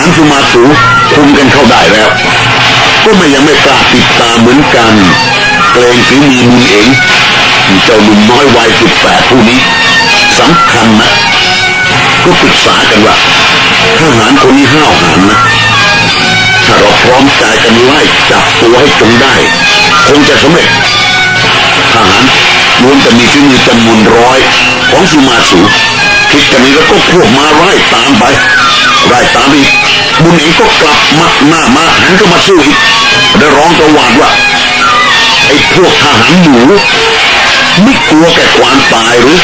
ารสุมาสูคุมกันเข้าได้แล้ว ก็ไม่ยังไม่กล้าติดตามเหมือนกันเกรงฝีมือมือเองเจ้าหนุ่มน้อยวัยสิบแปดผู้นี้สำคัญนะก็ปรึกษากันว่าทหารคนนี้ห้าวหาญนะถ้าเราพร้อมใจกันไล่จับตัวให้จงได้ คงจะสำเร็จทหารล้วนแต่มีฝีมือจำนวนร้อยของสุมาสู คิดกันนี้แล้วก็พวกมาไล่ตามไปไล่ตามอีกบุญเองก็กลับมาหน้ามาหันก็มาสู้อีกได้ร้องตะวานว่าไอ้พวกทหารหนูไม่กลัวแก่ความตายหรือ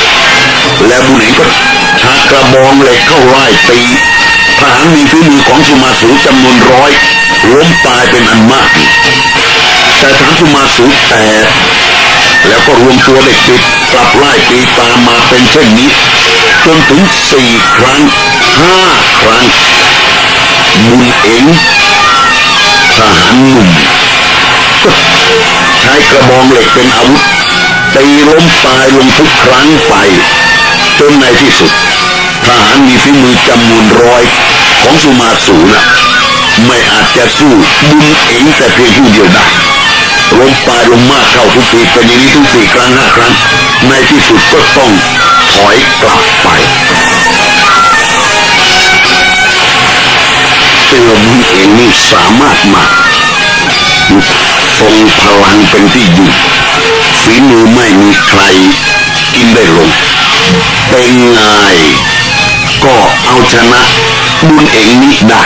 แล้วบุญเองก็ชักกระบองเหล็กเข้าไล่ตีทหารมีฝีมือของสุมาสูจำนวนร้อยล้มตายเป็นอันมาก แต่ทหารสุมาสูแตกแล้วก็รวมตัวเด็กติดกลับไล่ตีตามมาเป็นเช่นนี้ จนถึงสี่ครั้งห้าครั้ง บุญเองทหารหนุ่มก็ใช้กระบองเหล็กเป็นอาวุธตีล้มตายลงทุกครั้งไป จนในที่สุด ทหารมีฝีมือจำนวนร้อยของสุมาสูนะไม่อาจจะสู้บุญเองแต่เพียงผู้เดียวได้ลงตายลงมากเข้าทุกทีเป็นอย่างนี้ทุกสี่ครั้งห้าครั้ง ในที่สุดก็ต้อง อยกลับไปตัวบุญเองนี่สามารถมาทรงพลังเป็นที่อยู่ฝีมือไม่มีใครกินได้ลง เป็นไงก็เอาชนะบุญเองนี้ได้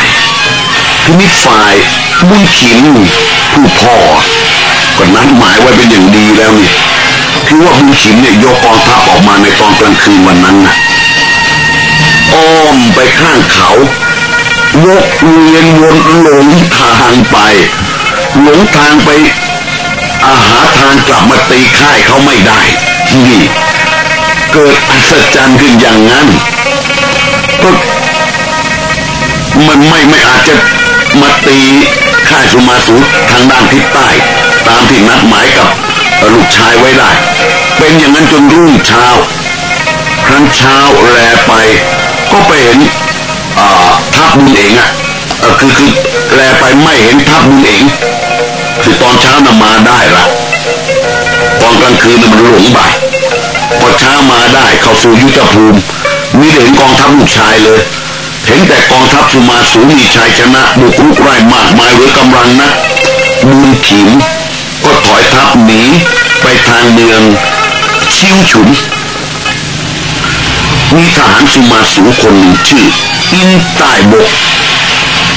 ทีนี้ฝ่ายบุญขินผู้พ่อก็นัดหมายไว้เป็นอย่างดีแล้วนี่ คือว่าบุญขินเนี่ยยกกองทัพออกมาในตอนกลางคืนวันนั้นนะอ้อมไปข้างเขาวกเวียนวนหลงทางไป หลงทางไปอาหาทางกลับมาตีค่ายเขาไม่ได้นี่เกิดอัศจรรย์ขึ้นอย่างนั้นก็มันไม่ไม่อาจจะมาตีค่ายสุมาสูทางด้านทิศใต้ ตามที่นัดหมายกับ ลูกชายไว้ได้ เป็นอย่างนั้นจนรุ่งเช้า ครั้งเช้าแลไป ก็ไปเห็นทัพบุญเองอะคือคือแลไปไม่เห็นทัพบุญเองคือตอนเช้าน่ะมาได้ละตอนกลางคืนน่ะมันหลงบ่ายพอเช้ามาได้เข้าสู่ยุทธภูมิมีเห็นกองทัพลูกชายเลย เห็นแต่กองทัพสุมาสูมีชัยชนะบุกรุกไร่มากมายหรือกำลังนะบุญขิม ก็ถอยทัพหนีไปทางเมืองชิวฉุน มีทหารสุมาสูคนหนึ่งชื่อ อินใต้บก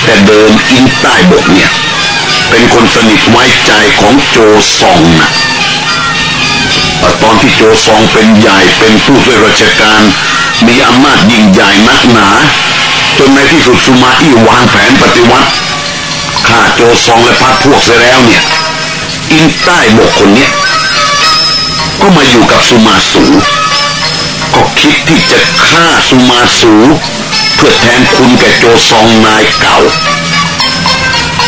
แต่เดิมอินใต้บกเนี่ย เป็นคนสนิทไว้ใจของโจซองนะตอนที่โจซองเป็นใหญ่เป็นผู้ช่วยราชการ มีอำนาจยิ่งใหญ่นักหนาจนในที่สุดสุมาอี้วางแผนปฏิวัติฆ่าโจซองและพักพวกเสียแล้วเนี่ย อินใต้บกคนเนี้ยก็มาอยู่กับสุมาสูก็คิดที่จะฆ่าสุมาสูเพื่อแทนคุณแก่โจซองนายเก่า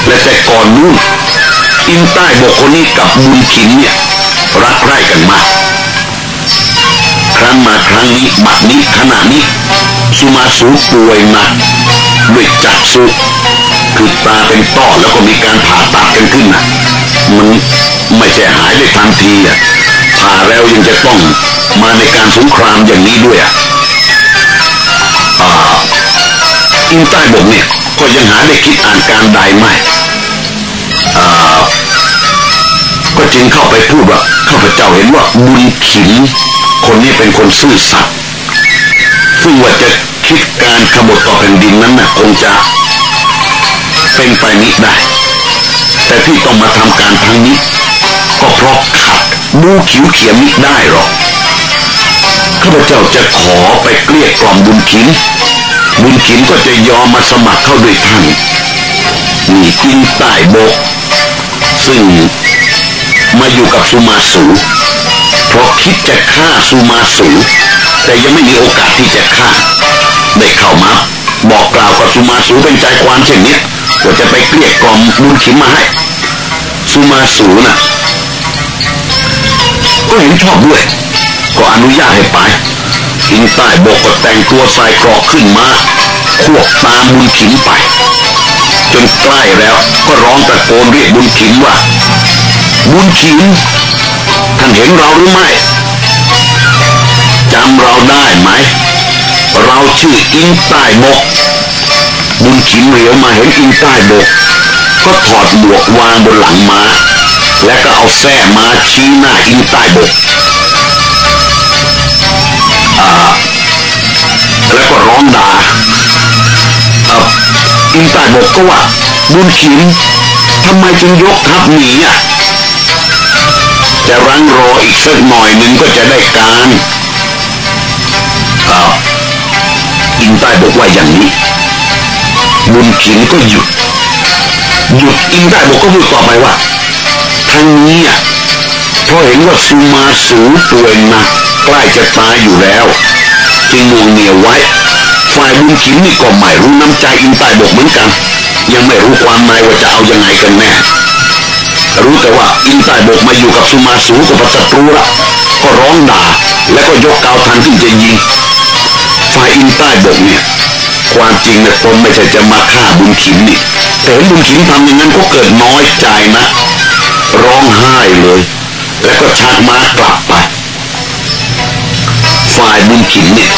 และแต่ก่อนนู้นอินใต้บกคนนี้กับบุญขินเนี่ยรักใคร่กันมาก ครั้งมาครั้งนี้บัดนี้ขณะนี้สุมาสูป่วยหนักด้วยจักสุคือตาเป็นต้อแล้วก็มีการผ่าตัดกันขึ้นนะ มันไม่ใช่หายได้ทันทีอะผ่าแล้วยังจะต้องมาในการสงครามอย่างนี้ด้วยอะอินใต้บกเนี่ยก็ยังหาได้คิดอ่านการใดไม่ก็จึงเข้าไปพูดว่าข้าพเจ้าเห็นว่าบุญขินคนนี้เป็นคนซื่อสัตย์ซึ่งว่าจะคิดการขบฏต่อแผ่นดินนั้นนะ่ะคงจะเป็นไปนิได้ แต่ที่ต้องมาทำการทางนี้ ก็เพราะขัดบูขิวเขียมิได้หรอกข้าพเจ้าจะขอไปเกลี้ยกล่อมบุญขิน บุญขินก็จะยอมมาสมัครเข้าด้วยท่านนี่กินใต้บก ซึ่งมาอยู่กับสุมาสูเพราะคิดจะฆ่าสุมาสูแต่ยังไม่มีโอกาสที่จะฆ่าได้เข้ามา บอกกล่าวกับสุมาสูเป็นใจความเช่นนี้ ว่าจะไปเกลี้ยกล่อมบุญขินมาให้สุมาสูนะ่ะ ก็เห็นชอบด้วย ก็อนุญาตให้ไปอินใต้บอกก็แต่งตัวใส่กรอกขึ้นมาควบตามบุญขิมไป จนใกล้แล้วก็ร้องตะโกนเรียกบุญขิมว่า บุญขิมท่านเห็นเราหรือไม่จำเราได้ไหม เราชื่ออิงใต้บก บุญขิมเหลียวมาเห็นอิงใต้บก ก็ถอดหมวกวางบนหลังมา้า และก็เอาแส้มาชี้หน้าอิงใต้บกอ่าแล้วก็ร้องด่าอ่าอิงใต้บกก็ว่า บุญขิมทำไมจึงยกทัพหนีอะจะรั้งรออีกสักหน่อยหนึ่งก็จะได้การอ่าอิงใต้บอกว่าอย่างนี้ บุญขิมก็หยุด หยุดอิงใต้บอกก็พูดต่อไปว่าทางนี้อะเพราะเห็นว่าซูมาสูป่วยหนักใกล้จะตายอยู่แล้ว จึงงวงเหนียวไว้ ฝ่ายบุญขิมนี่ก็ไม่รู้น้ำใจอินใต้บกเหมือนกัน ยังไม่รู้ความหมายว่าจะเอายังไงกันแน่รู้แต่ว่าอินใต้บกมาอยู่กับสุมาสูกับศัตรูละก็ร้องด่า แล้วก็ยกเกาทันที่จะยิงฝ่ายอินใต้บกเนี่ย ความจริงเนี่ยตนไม่ใช่จะมาฆ่าบุญขิมนี่แต่เห็นบุญขิมทำอย่างนั้นก็เกิดน้อยใจนะ ร้องไห้เลย แล้วก็ชักมากลับไป ฝ่ายบุญขิมเนี่ย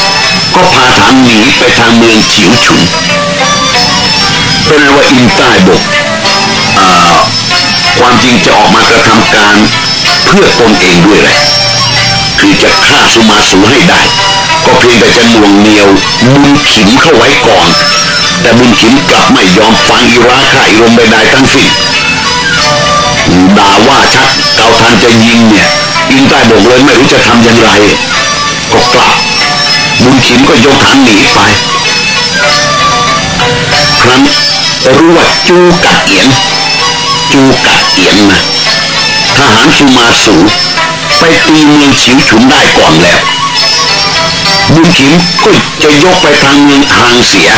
ก็พาฐานหนีไปทางเมืองเฉิวฉุนเป็นว่าอินใต้บกความจริงจะออกมากระทำการเพื่อตนเองด้วยแหละคือจะฆ่าสุมาสูให้ได้ ก็เพียงแต่จะหน่วงเหนียวบุญขิมเข้าไว้ก่อน แต่บุญขิมกลับไม่ยอมฟังอิราค่าอิรมใดๆทั้งสิ้นด่าว่าชัดเกาทันจะยิงเนี่ยอินใต้บกเลยไม่รู้จะทำอย่างไร ก็กลับ บุญขิมก็ยกฐานหนีไป ครั้นรู้ว่าจูกัดเอียน จูกัดเอียนนะทหารสุมาสูไปตีเมืองฉิวฉุนได้ก่อนแล้ว บุญขิมก็จะยกไปทางเมืองหางเสีย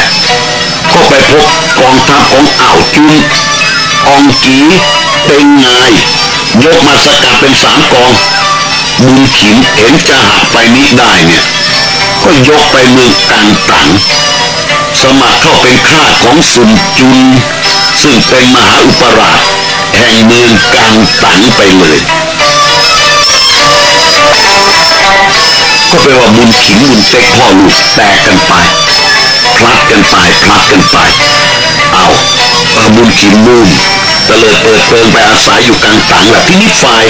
ก็ไปพบกองทัพของอ่าวจุนองกีเป็นไงยกมาสกัดเป็นสามกอง บุญขิมเห็นจะหักไปนี้ได้เนี่ย ก็ยกไปเมืองกังตังสมัครเข้าเป็นข้าของสุนจุน ซึ่งเป็นมหาอุปราชแห่งเมืองกังตังไปเลย ก็แปลว่าบุญขิมบุญเต็กพ่อลูกแตกกันไป พลัดกันไปพลัดกันไป เอาบุญขิมบุญตะเลิดเปิดเปิงไปอาศัยอยู่กลางตังแหละที่นิฝ่าย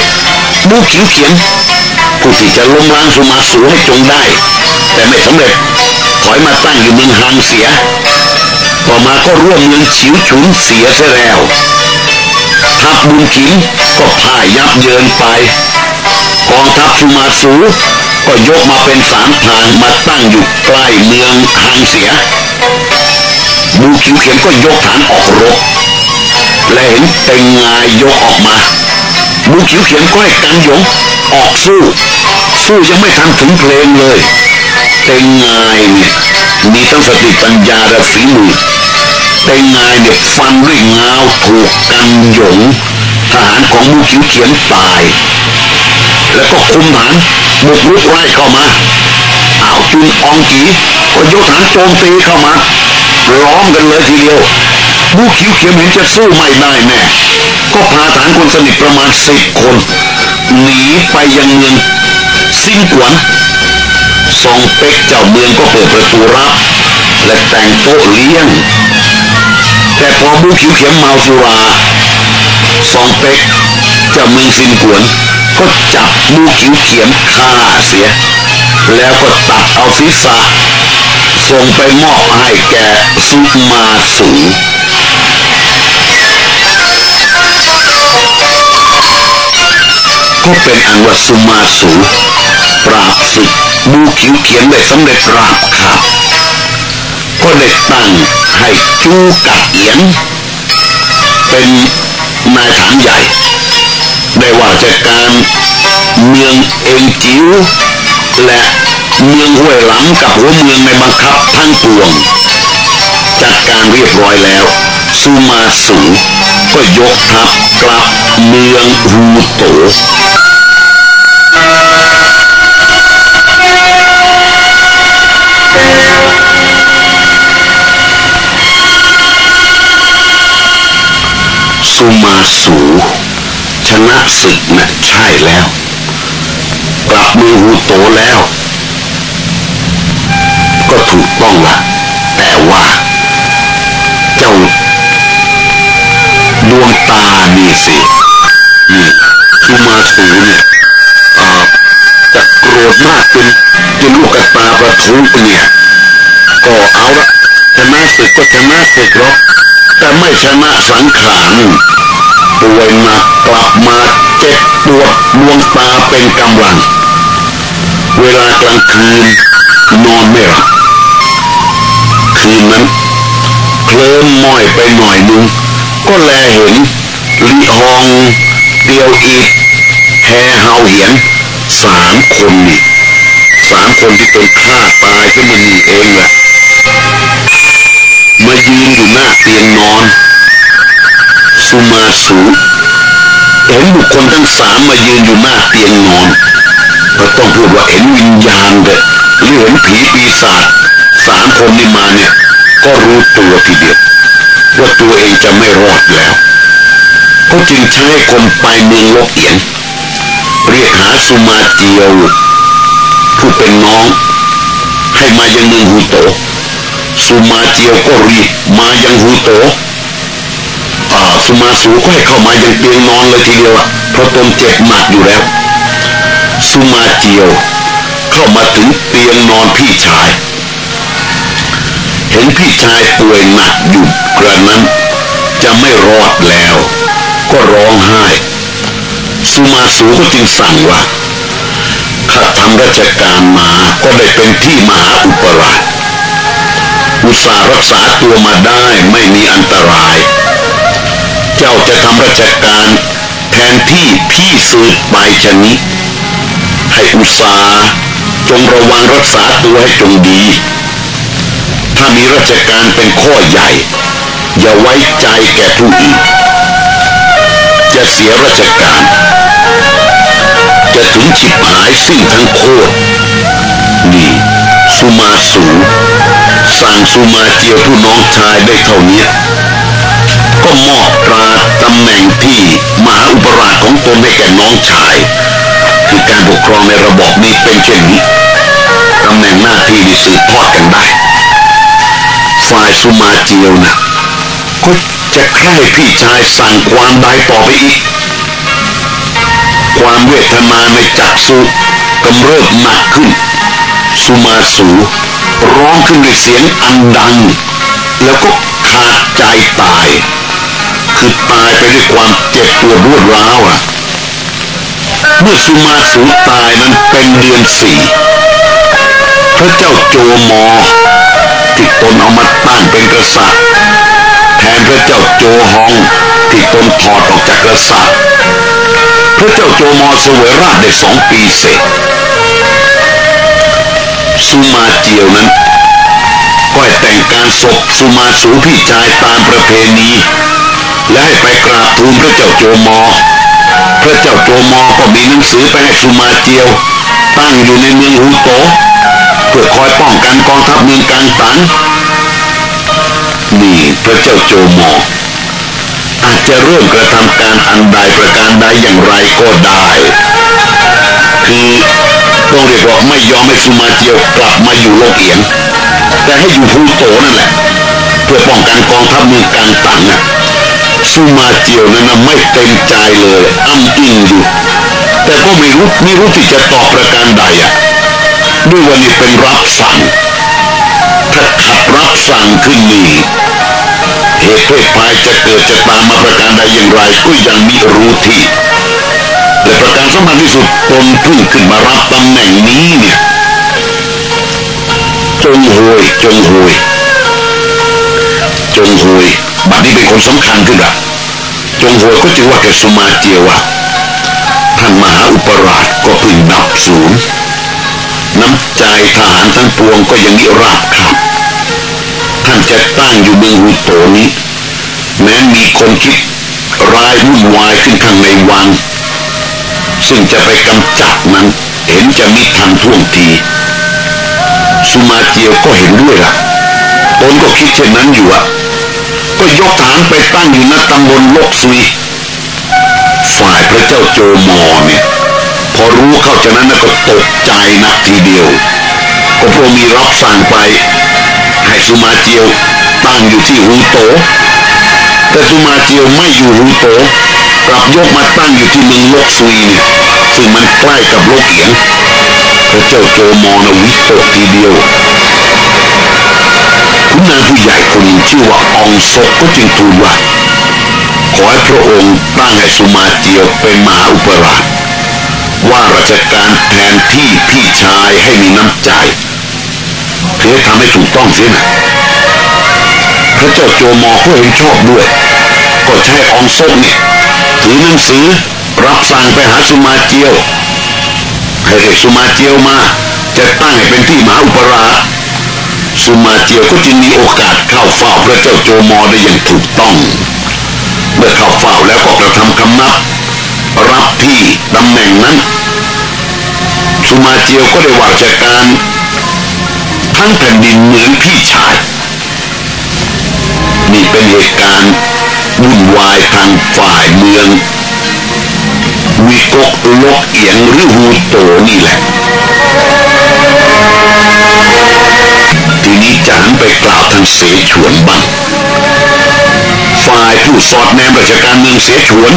มูขิวเขียนผู้ที่จะล้มล้างสุมาสูให้จงได้ แต่ไม่สำเร็จถอยมาตั้งอยู่เมืองฮางเสีย ต่อมาก็ร่วมเมืองฉิวฉุนเสียซะแล้วทัพบุญขิมก็พ่ายยับเยินไปกองทัพสุมาสู ก็ยกมาเป็นสามทางมาตั้งอยู่ใกล้เมืองฮางเสียบูขิวเขียนก็ยกฐานออกรบและเห็นเต็งงายยกออกมาบูขิวเขียนก็ให้กันหยงออกสู้ สู้ยังไม่ทันถึงเพลงเลย เต็งงายเนี่ยมีทั้งสติปัญญาและฝีมือเต็งงายเนี่ยฟันด้วยงาวถูกกันหยงทหารของบูขิวเขียนตาย แล้วก็คุมฐานบุกรุกไล่เข้ามาอ้าวจุนองกีก็ยกฐานโจมตีเข้ามาล้อมกันเลยทีเดียวบูคิวเขียวเห็นจะสู้ไม่ได้แน่ก็พาฐานคนสนิทประมาณสิบคนหนีไปยังเมืองซิงกวนซองเป็กเจ้าเมืองก็เปิดประตูรับ และแต่งโต๊ะเลี้ยง แต่พอบูคิวเขียวเมาสุราซองเป็กเจ้าเมืองซินกวน ก็จับบูคิวเขียนฆ่าเสีย แล้วก็ตัดเอาศีรษะส่งไปมอบให้แกสุมาสูก็เป็นอันว่าสุมาสูปราบศึกบูขิวเขียนได้สำเร็จราบขาบก็ได้ตั้งให้จูกัดเอียนเป็นนายฐานใหญ่ ได้ว่าจากการเมืองเองจิ๋วและเมืองห้วยหลังกับหัวเมืองในบังคับทั้งปวง จัดการเรียบร้อยแล้วซูมาสูก็ยกทัพกลับเมืองรูโตซูมาสู ชนะศึกนะใช่แล้ว กลับมือหูโตแล้ว ก็ถูกต้องละแต่ว่า เจ้าดวงตานี่สินี่มาสูเนี่ยจะโกรธมากจนจนลูกตาประทุเนี่ยก็เอาละชนะศึกก็ชนะศึกหรอกแต่ไม่ชนะสังขาร ป่วยหนักกลับมาเจ็บปวดดวงตาเป็นกำลัง เวลากลางคืนนอนไม่หลับคืนนั้นเคลิ้มม้อยไปหน่อยนึง ก็แลเห็นลีฮองเดียวอีกแฮเฮาเหียนสามคนนี่สามคนที่เป็นฆ่าตายก็มันนี่เองแหละมายืนอยู่หน้าเตียงนอน สุมาสูเห็นบุคคลทั้งสามมายืนอยู่หน้าเตียงนอนก็ต้องพูดว่าเห็นวิญญาณเด็ดหรือเห็นผีปีศาจสามคนนี้มาเนี่ย ก็รู้ตัวทีเดียวว่าตัวเองจะไม่รอดแล้ว ก็จึงใช้คนไปเมืองลกเอียนเรียกหาสุมาเจียวผู้เป็นน้อง ให้มายังเมืองฮูโตสุมาเจียวก็รีบมายังฮูโต อ่าสุมาสูก็ให้เข้ามายังเตียงนอนเลยทีเดียวอะเพราะตนเจ็บหนักอยู่แล้ว สุมาเจียว เข้ามาถึงเตียงนอนพี่ชาย เห็นพี่ชายป่วยหนักอยู่กระนั้น จะไม่รอดแล้ว ก็ร้องไห้ สุมาสูก็จึงสั่งว่าข้าทำราชการมาก็ได้เป็นที่มหาอุปราชอุตสารักษาตัวมาได้ไม่มีอันตราย เจ้าจะทำราชการแทนที่พี่สืบไปชนิดให้อุตสาจงระวังรักษาตัวให้จงดี ถ้ามีราชการเป็นข้อใหญ่ อย่าไว้ใจแก่ผู้อื่น จะเสียราชการ จะถึงฉิบหายสิ้นทั้งโคตรนี่สุมาสูสั่งสุมาเจียวผู้น้องชายได้เท่านี้ ก็มอบตราตำแหน่งที่มหาอุปราชของตนให้แก่น้องชาย คือการปกครองในระบบนี้เป็นเช่นนี้ตำแหน่งหน้าที่นี่สืบทอดกันได้ ฝ่ายสุมาเจียวนะก็จะใคร่พี่ชายสั่งความใดต่อไปอีก ความเวทนาในจักสุกำเริบหนักขึ้น สุมาสูร้องขึ้นด้วยเสียงอันดัง แล้วก็ขาดใจตาย คือตายไปด้วยความเจ็บปวดรวดร้าวอะ เมื่อสุมาสูตายนั้นเป็นเดือนสี่พระเจ้าโจมอที่ตนเอามาตั้งเป็นกษัตริย์ แทนพระเจ้าโจฮองที่ตนถอดออกจากกษัตริย์ พระเจ้าโจมอเสวยราชได้สองปีเสร็จสุมาเจียวนั้นก็แต่งการศพสุมาสูพี่ชายตามประเพณี และให้ไปกราบทูลพระเจ้าโจมอ พระเจ้าโจมอก็มีหนังสือไปให้สุมาเจียว ตั้งอยู่ในเมืองฮูโตเพื่อคอยป้องกันกองทัพเมืองกลางตันนี่พระเจ้าโจมอ อาจจะเริ่มกระทำการอันใดประการใดอย่างไรก็ได้ คือต้องเรียกว่าไม่ยอมให้สุมาเจียวกลับมาอยู่โลกเอียง แต่ให้อยู่พูโตนั่นแหละ เพื่อป้องกันกองทัพเมืองกลางตังอะ สุมาเจียวนั้นนะไม่เต็มใจเลยอ้ำอิงอยู่ แต่ก็ไม่รู้ไม่รู้ที่จะตอบประการใดอะด้วยวันนี้เป็นรับสั่งถ้าขัดรับสั่งขึ้นนี่เหตุเพศภัยจะเกิดจะตามมาประการใดอย่างไรก็ยังมิรู้ที่และประการสำคัญที่สุดตนเพิ่งขึ้นมารับตำแหน่งนี้เนี่ยจงหวยจงหวยจงหวย บัดนี้เป็นคนสำคัญขึ้นละจงหวยก็จึงว่าแกสุมาเจียวะท่านมหาอุปราชก็พึงดับสูญน้ำใจทหารทั้งปวงก็ยังนิราบครับ ท่านจะตั้งอยู่เมืองหุโตนี้ แม้มีคนคิดร้ายวุ่นวายขึ้นข้างในวัง ซึ่งจะไปกำจัดนั้นเห็นจะมิทันท่วงที สุมาเจียวก็เห็นด้วยละ่ะตนก็คิดเช่นนั้นอยู่อะ ก็ยกฐานไปตั้งอยู่ณตำบลลกซุย ฝ่ายพระเจ้าโจมอเนี่ย พอรู้เข้าจากนั้นก็ตกใจนักทีเดียว ก็พรมีรับสั่งไป ให้สุมาเจียวตั้งอยู่ที่ฮูโต แต่สุมาเจียวไม่อยู่ฮูโต กลับยกมาตั้งอยู่ที่เมืองลกซุยเนี่ยซึ่งมันใกล้กับโลกเอียงพระเจ้าโจมอนวิตกทีเดียว คุณนางผู้ใหญ่คนหนึ่งชื่อว่าองซกก็จึงทูลว่า ขอให้พระองค์ตั้งให้สุมาเจียวเป็นมหาอุปราชว่าราชการแทนที่พี่ชายให้มีน้ำใจเพื่อทำให้ถูกต้องเสียนะพระเจ้าโจมอก็เห็นชอบด้วย ก็ใช้องซกเนี่ยถือหนังสือรับสั่งไปหาสุมาเจียวให้เอกสุมาเจียวมา จะตั้งให้เป็นที่มหาอุปราช สุมาเจียวก็จึงมีโอกาสเข้าเฝ้าพระเจ้าโจมอได้อย่างถูกต้อง เมื่อเข้าเฝ้าแล้วก็กระทำคำนับ รับที่ตำแหน่งนั้น สุมาเจียวก็ได้วางจากการทั้งแผ่นดินเหมือนพี่ชายนี่เป็นเหตุการณ์วุ่นวายทางฝ่ายเมืองวิกกลกเอียงหรือฮูโตนี่แหละ จะหันไปกล่าวทางเสฉวนบ้างฝ่ายผู้สอดแนมราชการเมืองเสฉวน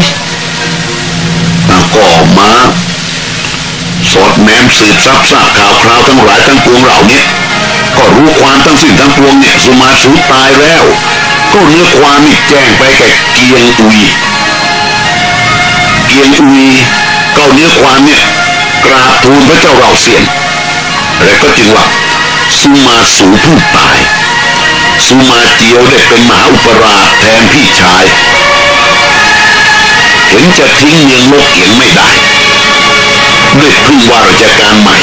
ก็มาสอดแนมสืบทรัพย์ทราบข่าวคราวทั้งหลายทั้งปวงเหล่านี้ก็รู้ความทั้งสิ้นทั้งปวงเนี่ยสุมาสูตายแล้ว ก็เนื้อความนี่แจ้งไปแก่เกียงอุยเกียงอุยเก้าเนื้อความเนี่ยกราบทูลพระเจ้าเราเสียนและก็จึงว่า สุมาสูผู้ตาย สุมาเจียวได้เป็นมหาอุปราชแทนพี่ชาย เห็นจะทิ้งเมืองโลกเอียงไม่ได้ ด้วยพึ่งว่าราชการใหม่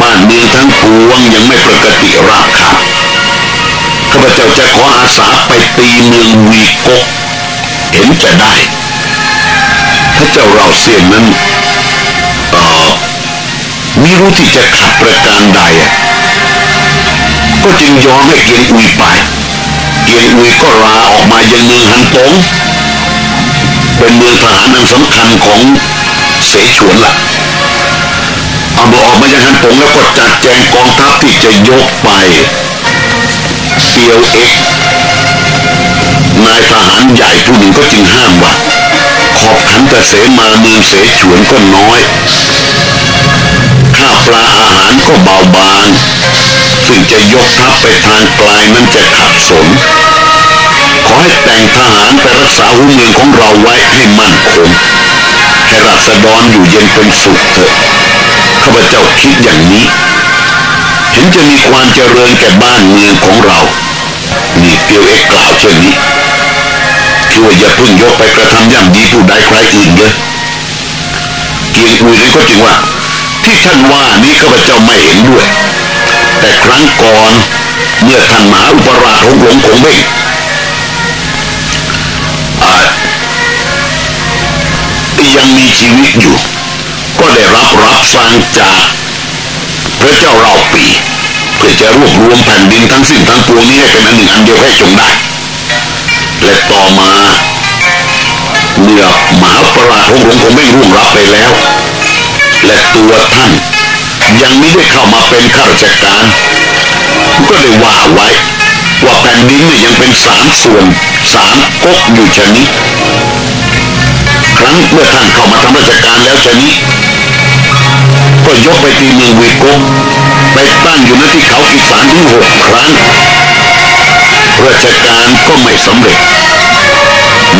บ้านเมืองทั้งปวงยังไม่ปกติราบคาบข้าพเจ้าจะขออาสาไปตีเมืองวีกกเห็นจะได้พระเจ้าเราเสียนนั้นเอ่อมีรู้ที่จะขัดประการใดอะ ก็จึงยอมให้เกียงอุยไป เกียงอุยก็ลาออกมายังเมืองฮันตงเป็นเมืองทหารอันสำคัญของเสฉวนละ่ะเอาบออกมายังฮันตงแล้วก็จัดแจงกองทัพที่จะยกไปเตียวเอ็กนายทหารใหญ่ผู้หนึ่งก็จึงห้ามว่าขอบขันแต่เสมาเมืองเสฉวนก็น้อย ข้าวปลาอาหารก็เบาบาง ซึ่งจะยกทัพไปทางไกลนั้นจะขัดสน ขอให้แต่งทหารไปรักษาหุเมืองของเราไว้ให้มั่นคง ให้รัษฎรอยู่เย็นเป็นสุขเถอะ ข้าพเจ้าคิดอย่างนี้ เห็นจะมีความเจริญแก่บ้านเมืองของเรา นี่เปียวเอ็กกล่าวเช่นนี้คือว่าอย่าเพิ่งยกไปกระทำย่ำดีผู้ใดใครอื่นเลยเกียงอุยนั้นก็จริงว่า ที่ท่านว่านี้ข้าพเจ้าไม่เห็นด้วย แต่ครั้งก่อนเมื่อท่านมหาอุปราชหงหลงคงเบ่งยังมีชีวิตอยู่ ก็ได้รับรับสั่งจากพระเจ้าเราปี เพื่อจะรวบรวมแผ่นดินทั้งสิ้นทั้งปวงนี้ให้เป็นอันหนึ่งอันเดียวให้จงได้ และต่อมาเมื่อมหาปราชหงหลงคงไม่ร่วงรับไปแล้ว และตัวท่าน ยังไม่ได้เข้ามาเป็นข้าราชการ ก็เลยว่าไว้ ว่าแผ่นดินเนี่ยยังเป็นสามส่วนสามก๊กอยู่ชนิดครั้งเมื่อท่านเข้ามาทำราชการแล้วชนิดก็ยกไปตีเมืองวีกกไปตั้งอยู่ณที่เขาอีสานถึงหกครั้ง ราชการก็ไม่สำเร็จ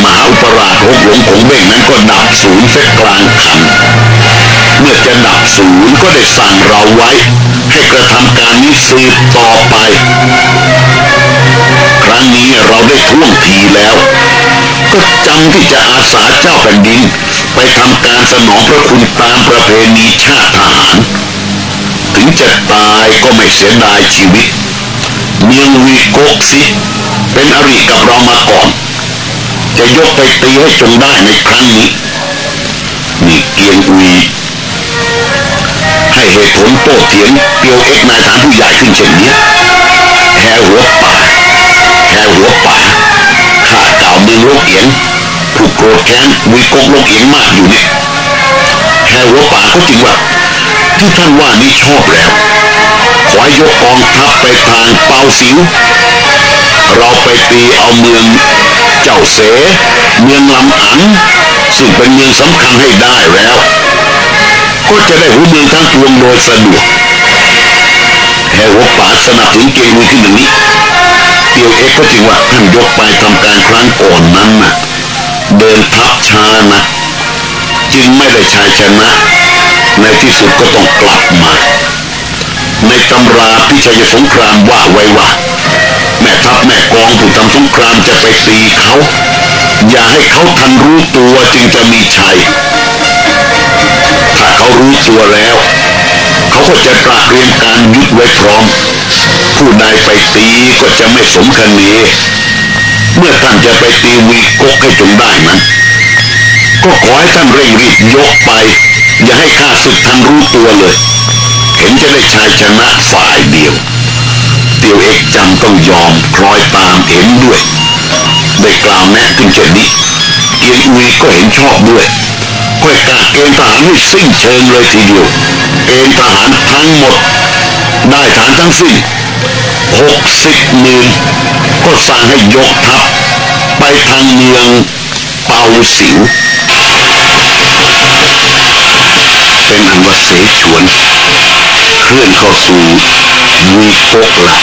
มหาอุปราชหกหลงของเบ่งนั้นก็ดับศูนย์เสกลางคัน เมื่อจะดับศูนย์ก็ได้สั่งเราไว้ ให้กระทำการนี้สืบต่อไป ครั้งนี้เราได้ท่วงทีแล้ว ก็จำที่จะอาสาเจ้าแผ่นดิน ไปทำการสนองพระคุณตามประเพณีชาติทหาร ถึงจะตายก็ไม่เสียดายชีวิต เมืองวีโกกสิเป็นอริกับเรามาก่อน จะยกไปตีให้จงได้ในครั้งนี้ มีเกียงอุย ให้เหตุผลโต้เถียงเปียวเอ็กนายฐานผู้ใหญ่ขึ้นเช่นนี้แห่หัวป่าแห่หัวป่ามืองโลกเอียงผูกโกรธแค้นวิกกโลกเอียงมากอยู่เนี่ยแห่หัวป่าก็จริงว่า ที่ท่านว่านี่ชอบแล้วขอยกกองทัพไปทางเปาสิว เราไปตีเอาเมืองเจ้าเส เมืองลำอันซึ่งเป็นเมืองสำคัญให้ได้แล้ว ก็จะได้หัวเมืองทั้งปวงโดยสะดวกแห่หัวป่าสนับสนุนเกวีขึ้นอย่างนี้เตียวเอ็กก็จริงว่าท่านยกไปทำการครั้งก่อนนั้นนะ่ะเดินทับช้านะจึงไม่ได้ชัยชนะ ในที่สุดก็ต้องกลับมา ในตำราพิชัยสงครามว่าไว้ว่า แม่ทัพแม่กองผู้ทำสงครามจะไปตีเขา อย่าให้เขาทันรู้ตัวจึงจะมีชัย ถ้าเขารู้ตัวแล้ว เขาก็จะตระเตรียมการยุดไว้พร้อม ผู้ใดไปตีก็จะไม่สมคเนเมื่อท่านจะไปตีวีกกให้จงได้นั้นก็ขอให้ท่านเร่งรีบยกไป อย่าให้ข้าศึกท่านรู้ตัวเลย เห็นจะได้ชายชนะฝ่ายเดียว เตียวเอกจำต้องยอมคล้อยตามเห็นด้วย ได้กล่าวแนะขึ้นเช่นนี้เกียงอุยก็เห็นชอบด้วย ก็กาเกณฑ์ทหารให้สิ้นเชิงเลยทีเดียว เกณฑ์ทหารทั้งหมด ได้ฐานทั้งสิ้นหกสิบหมื่นก็สั่งให้ยกทัพ ไปทางเมืองเปาสิว เป็นอันว่าเสฉวน เคลื่อนเข้าสู่วีโกกละ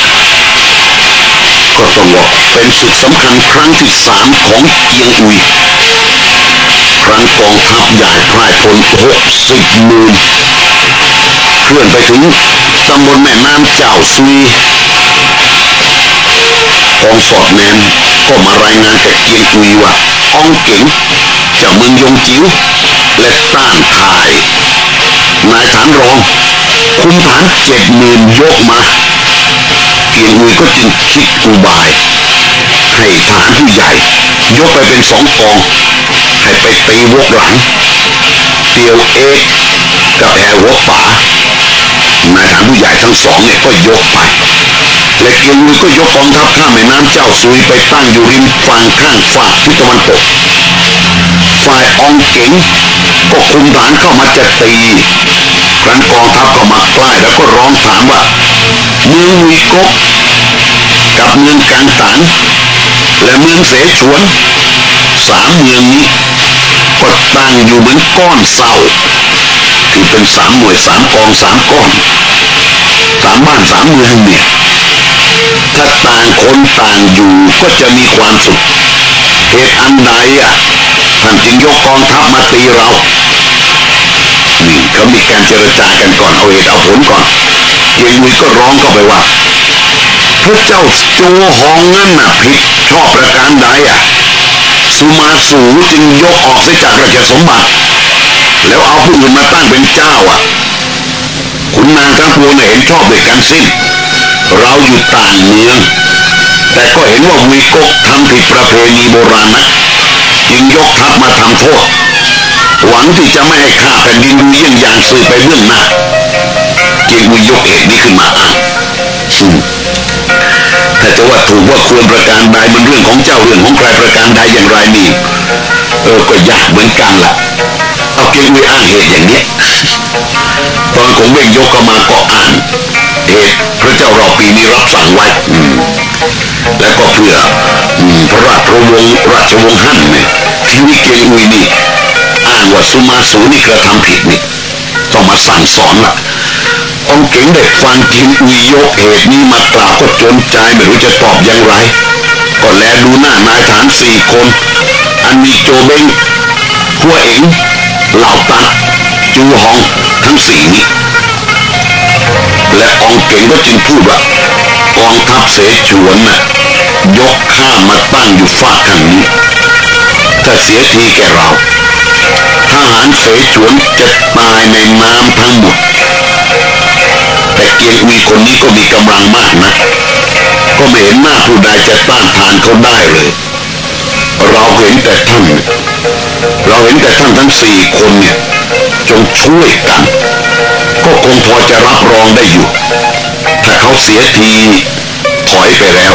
ก็ต้องบอกเป็นศึกสำคัญครั้งที่สามของเกียงอุย ครั้งกองทัพใหญ่พ่ายพลหกสิบหมื่นเคลื่อนไปถึงตำบลแม่น้ำเจ้าซุยกองสอดแนมก็มารายงานแก่เกียงอุยว่าอองเก๋งจ้าเมืองยงจิ๋วและต้านทาย นายฐานรอง คุมฐานเจ็ดหมื่นยกมา เกียงอุยก็จึงคิดอุบาย ให้ฐานผู้ใหญ่ ยกไปเป็นสองกอง ให้ไปตีวกหลังเตียวเอกกับแอร์หัวป่านายฐานผู้ใหญ่ทั้งสองเนี่ยก็ยกไปและเกียงอุก็ยกกองทัพข้ามแม่น้ำเจ้าซุยไปตั้งอยู่ริมฝั่งข้างฝากทิศตะวันตก ฝ่ายอองเก๋งก็คุมฐานเข้ามาจะตีครั้นกองทัพก็มาใกล้แล้วก็ร้องถามว่าเมืองวีกกกับเมืองกางตานและเมืองเสฉวนสามเมืองนี้ ก็ตั้งอยู่เหมือนก้อนเศร้าคือเป็นสามหน่วยสามกองสามก้อนสามบ้านสามเมืองเนี่ยถ้าต่างคนต่างอยู่ก็จะมีความสุขเหตุอันใดอะท่านจึงยกกองทัพมาตีเรานี่เขามีการเจรจากันก่อนเอาเหตุเอาผลก่อนเยงอุยก็ร้องเข้าไปว่าพระเจ้าโจหองนั่นน่ะผิดชอบประการใดอะ สุมาสูจึงยกออกเสียจากราชสมบัติ แล้วเอาผู้อื่นมาตั้งเป็นเจ้าอะขุนนางทั้งปวงเห็นชอบด้วยกันสิ้น เราอยู่ต่างเมือง แต่ก็เห็นว่าวีกกทำผิดประเพณีโบราณนะจึงยกทัพมาทำโทษ หวังที่จะไม่ให้ข้าแผ่นดินดูเยี่ยงอย่างสื่อไปเบื้องหน้าเกียงอุยยกเหตุนี้ขึ้นมาอ้าง ถ้าจะว่าถูกว่าควรประการใดมันเรื่องของเจ้าเรื่องของใครประการใดอย่างไรนี่เออก็ยากเหมือนกันล่ะเอาเกียงอุยอ้างเหตุอย่างนี้ตอนของเบ่งยกก็มาก็อ่านเหตุพระเจ้ารอปีนี้รับสั่งไว้อืมและก็เพื่อพระราชวงศ์ราชวงศ์ฮั่นเนี่ยที่วิเกียงอุยนี่อ้างว่าสุมาสูนี่กระทำผิดนี่ต้องมาสั่งสอนล่ะ องเก่งได้ฟังเกียงอุยยกเหตุนี้มากล่าวก็จนใจไม่รู้จะตอบอย่างไร ก็แลดูหน้านายฐานสี่คน อันมีโจเบงหัวเอ๋งเหล่าตันจูหองทั้งสี่นี้และองเก่งก็จึงพูดว่ากองทัพเสฉวนน่ะยกข้ามาตั้งอยู่ฝากข้างนี้ ถ้าเสียทีแก่เราทหารเสฉวนจะตายในน้ำทั้งหมด แต่เกียงอุยคนนี้ก็มีกำลังมากนะก็ไม่เห็นหน้าผู้ใดจะต้านทานเขาได้เลย เราเห็นแต่ท่าน เราเห็นแต่ท่านทั้งสี่คนเนี่ยจงช่วยกัน ก็คงพอจะรับรองได้อยู่ ถ้าเขาเสียทีถอยไปแล้ว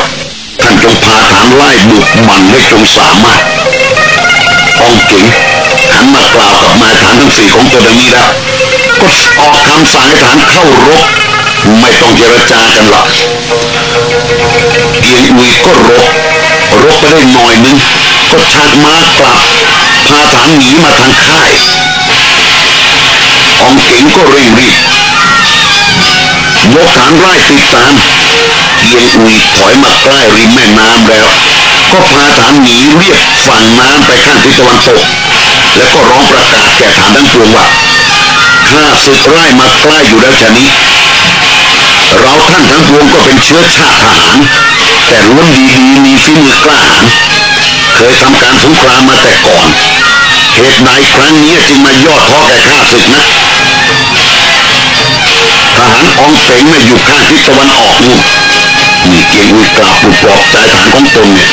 ท่านจงพาฐานไล่บุกมันให้จงสามารถองเก๋งหันมากล่าวกับนายฐานทั้งสี่ของตัวดังนี้แล้วก็ออกคำสั่งให้ฐานเข้ารบ ไม่ต้องเจรจากันหรอกเกียงอุยก็รบรบไปได้หน่อยนึง ก็ชักม้ากลับ พาฐานหนีมาทางค่ายองเก๋งก็เร่งรีบยกฐานไล่ติดตามเกียงอุยถอยมาใกล้ริมแม่น้ำแล้ว ก็พาฐานหนีเรียบฝั่งน้ำไปข้างทิศตะวันตกแล้วก็ร้องประกาศแก่ฐานทั้งปวงว่าข้าศึกไล่มาใกล้อยู่แล้วชนี้ เราท่านทั้งปวงก็เป็นเชื้อชาติทหาร แต่ล้วนดีดีมีฝีมือกล้าหาญเคยทำการสงครามมาแต่ก่อน เหตุใดครั้งนี้จึงมายอดท้อแก่ข้าศึกนะทหารองเป๋งมาอยู่ข้างทิศตะวันออกนู่นมีเกียงวิกราบปลุกปลอบใจฐานของตนเนี่ย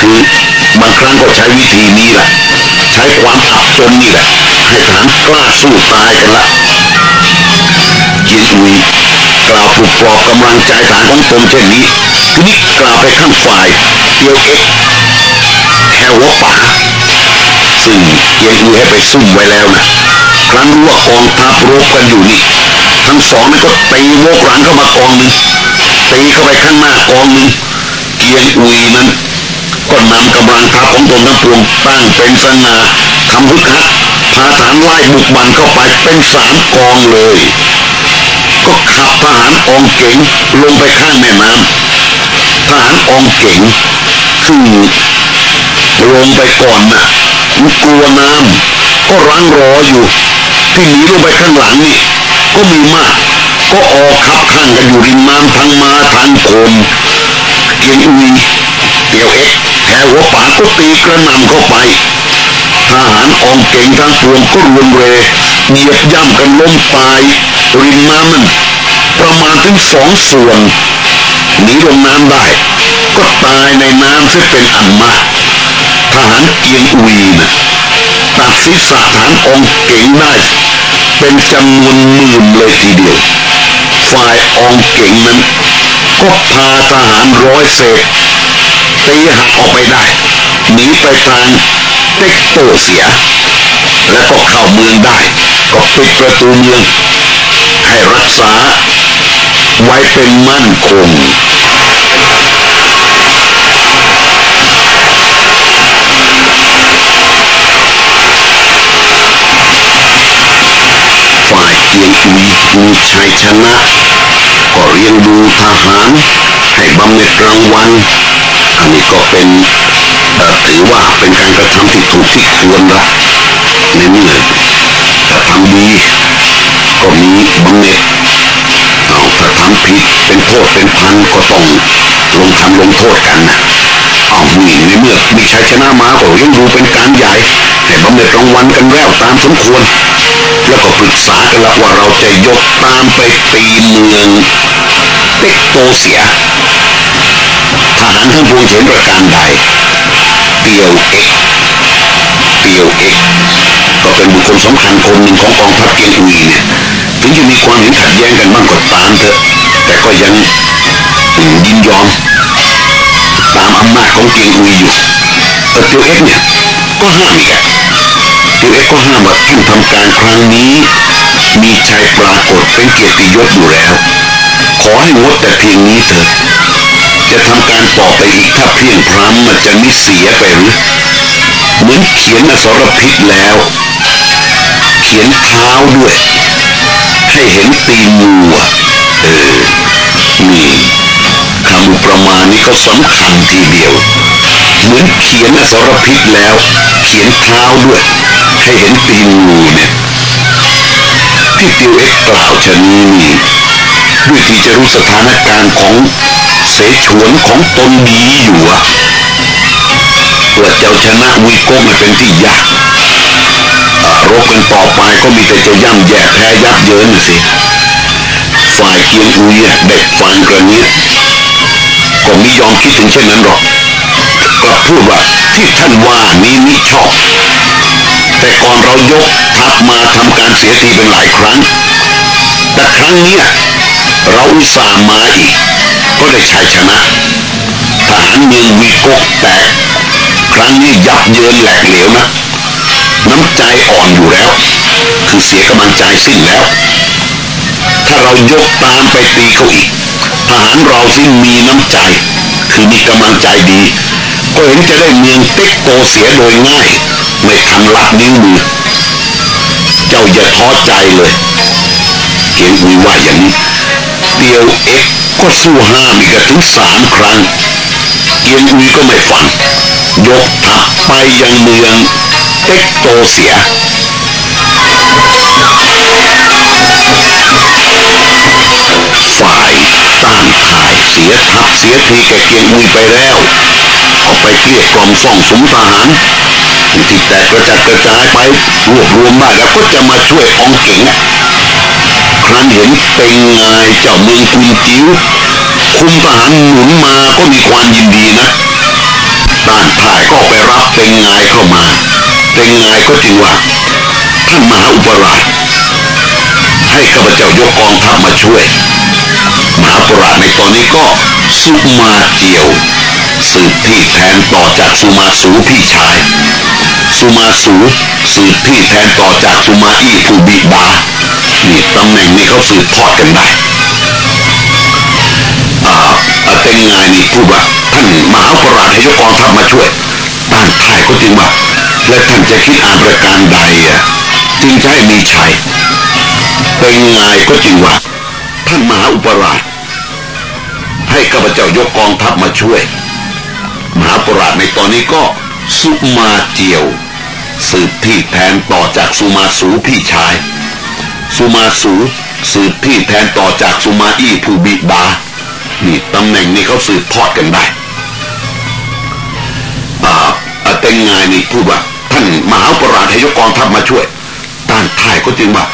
คือบางครั้งก็ใช้วิธีนี้แหละ ใช้ความอับจนนี่แหละ ให้ฐานกล้าสู้ตายกันละเกียงอุย กล่าวปลุกปลอบกำลังใจฐานของตนเช่นนี้ทีนี้กล่าวไปข้างฝ่ายเตียวเอ็กแฮววป่าซึ่งเกียงอุยให้ไปซุ่มไว้แล้วนะครั้นรู้ว่ากองทัพรบกันอยู่นี่ทั้งสองนี่ก็ตีโวกหลังเข้ามากองหนึ่งตีเข้าไปข้างหน้ากองหนึ่งเกียงอุยนั้นก็นำกำลังทัพของตนทั้งปวงตั้งเป็นสง่าทำฮึกฮักพาฐานไล่บุกบันเข้าไปเป็นสามกองเลย ก็ขับทหารองเก๋งลงไปข้างแม่น้ำทหารองเก๋งซึ่งลงไปก่อนน่ะมันกลัวน้ำก็รั้งรออยู่ ที่หนีลงไปข้างหลังนี่ ก็มีมาก ก็ออกขับข้างกันอยู่ริมน้ำทั้งมาทั้งคนเกียงอุยเตียวเอ็กแถวหัวป่าก็ตีกระนำเข้าไปทหารองเก่งทั้งปวงก็รวนเร เหยียบย่ำกันล้มตาย ริมน้ำมันประมาณถึงสองส่วนหนีลงน้ำได้ ก็ตายในน้ำซึ่งเป็นอันมากทหารเกียงอุยนะตัดศีรษะฐานองเก่งได้ เป็นจำนวนหมื่นเลยทีเดียว ฝ่ายองเก่งนั้น ก็พาทหารร้อยเศษตีหักออกไปได้หนีไปทางเต็กโตเสีย และก็เข้าเมืองได้ ก็ปิดประตูเมือง ให้รักษา ไว้เป็นมั่นคงฝ่ายเกียงอุยมีชัยชนะ ก็เรียงดูทหาร ให้บำเหน็จรางวัล อันนี้ก็เป็นเอ่ถือว่าเป็นการกระทำที่ถูกที่ควรละในเมื่อ กระทำดีก็มีบำเหน็จเอาถ้าทำผิดเป็นโทษเป็นพันก็ต้องลงทำลงโทษกันนะเอานี่ในเมื่อมีชัยชนะมาก็เลี้ยงดูเป็นการใหญ่ให้บำเหน็จรางวัลกันแล้วตามสมควร แล้วก็ปรึกษากันล้วว่าเราจะยกตามไปตีเมืองเต็กโตเสียทหารทั้งปวงเห็นประการใดเตียวเอกเตียวเอก ก็เป็นบุคคลสำคัญคนหนึ่งของกองทัพเกียงอุยเนี่ยถึงจะมีความเห็นขัดแย้งกันบ้างก็ตามเถอะ แต่ก็ยังยินยอม ตามอำนาจของเกียงอุยอยู่แต่เตียวเอ็กเนี่ยก็ห้ามอีกอะเตียวเอ็กก็ห้ามว่าท่านทำการครั้งนี้ มีชัยปรากฏเป็นเกียรติยศอยู่แล้ว ขอให้งดแต่เพียงนี้เถิดจะทำการต่อไปอีกถ้าเพียงพร้ำมันจะมิเสียไปหรือ เหมือนเขียนอสรพิษแล้ว เขียนเท้าด้วย ให้เห็นตีนงูอเออนี่คำประมาณนี้ก็สำคัญทีเดียว เหมือนเขียนอสรพิษแล้ว เขียนเท้าด้วย ให้เห็นตีนงูเนี่ยที่ติวเอ็กกล่าวชนนี้นี่ด้วยที่จะรู้สถานการณ์ของเสฉวนของตนดีอยู่อะ ว่าเจ้าชนะวิโก้ไม่เป็นที่ยากรบกันต่อไปก็มีแต่จะย่ำแย่แพ้ยับเยินน่สิ ฝ่ายเกียงอุยอะได้ฟังกระนี้ก็ไม่ยอมคิดถึงเช่นนั้นหรอกกลับพูดว่าที่ท่านว่านี้มิชอบ แต่ก่อนเรายกทัพมาทำการเสียทีเป็นหลายครั้ง แต่ครั้งเนี้ยเราอุตส่าห์มาอีก ก็ได้ชัยชนะ ทหารเมืองวีโกกแตก รั้งนี้ยับเยินแหลกเหลวนะน้ำใจอ่อนอยู่แล้ว คือเสียกำลังใจสิ้นแล้ว ถ้าเรายกตามไปตีเขาอีกทหารเราซึ่งมีน้ำใจ คือมีกำลังใจดี ก็เห็นจะได้เมืองเต็กโตเสียโดยง่าย ไม่ทันลัดนิ้วมือ เจ้าอย่าท้อใจเลยเกียงอุยว่าอย่างนี้เตียวเอ็กก็สู้ห้ามอีกถึงสามครั้ง เกียงอุยก็ไม่ฟัง ยกทัพไปยังเมืองเต็กโตเสีย ฝ่ายต้านทายเสียทัพเสียทีแกเกียงอุยไปแล้วออกไปเกลี้ยกล่อมส่องสมทหารที่แตกกระจัดกระจายไปรวบรวมมาแล้วก็จะมาช่วยองเก่งครั้นเห็นเป็นไงเจ้าเมืองกุนจิ๋วคุมทหารหนุนมาก็มีความยินดีนะ ต้านทายก็ไปรับเป็นไงเข้ามาเป็นไงก็จริงว่า ท่านมหาอุปราช ให้ข้าพเจ้ายกกองทัพมาช่วย มหาปราชในตอนนี้ก็สุมาเจียว สืบที่แทนต่อจากสุมาสูพี่ชาย สุมาสูสืบที่แทนต่อจากสุมาอี้ผู้บิดานี่ตำแหน่งนี้เขาสืบทอดกันได้ เต็งงานนี่พูดว่าท่านมหาปราชให้ยกกองทัพมาช่วยต้านทายก็จริงว่าและท่านจะคิดอ่านประการใดอะจึงจะให้มีชัยเป็นไงก็จริงว่าท่านมหาอุปราชให้ข้าพเจ้ายกกองทัพมาช่วย มหาปราชในตอนนี้ก็สุมาเจียวสืบที่แทนต่อจากสุมาสูพี่ชาย สุมาสูสืบที่แทนต่อจากสุมาอี้ผู้บิดา นี่ตำแหน่งนี้เขาสืบทอดกันได้อ่าอาเต็งงายนี่พูดว่าท่านมหาปราชให้ยกกองทัพมาช่วยต้านทายก็จริงว่า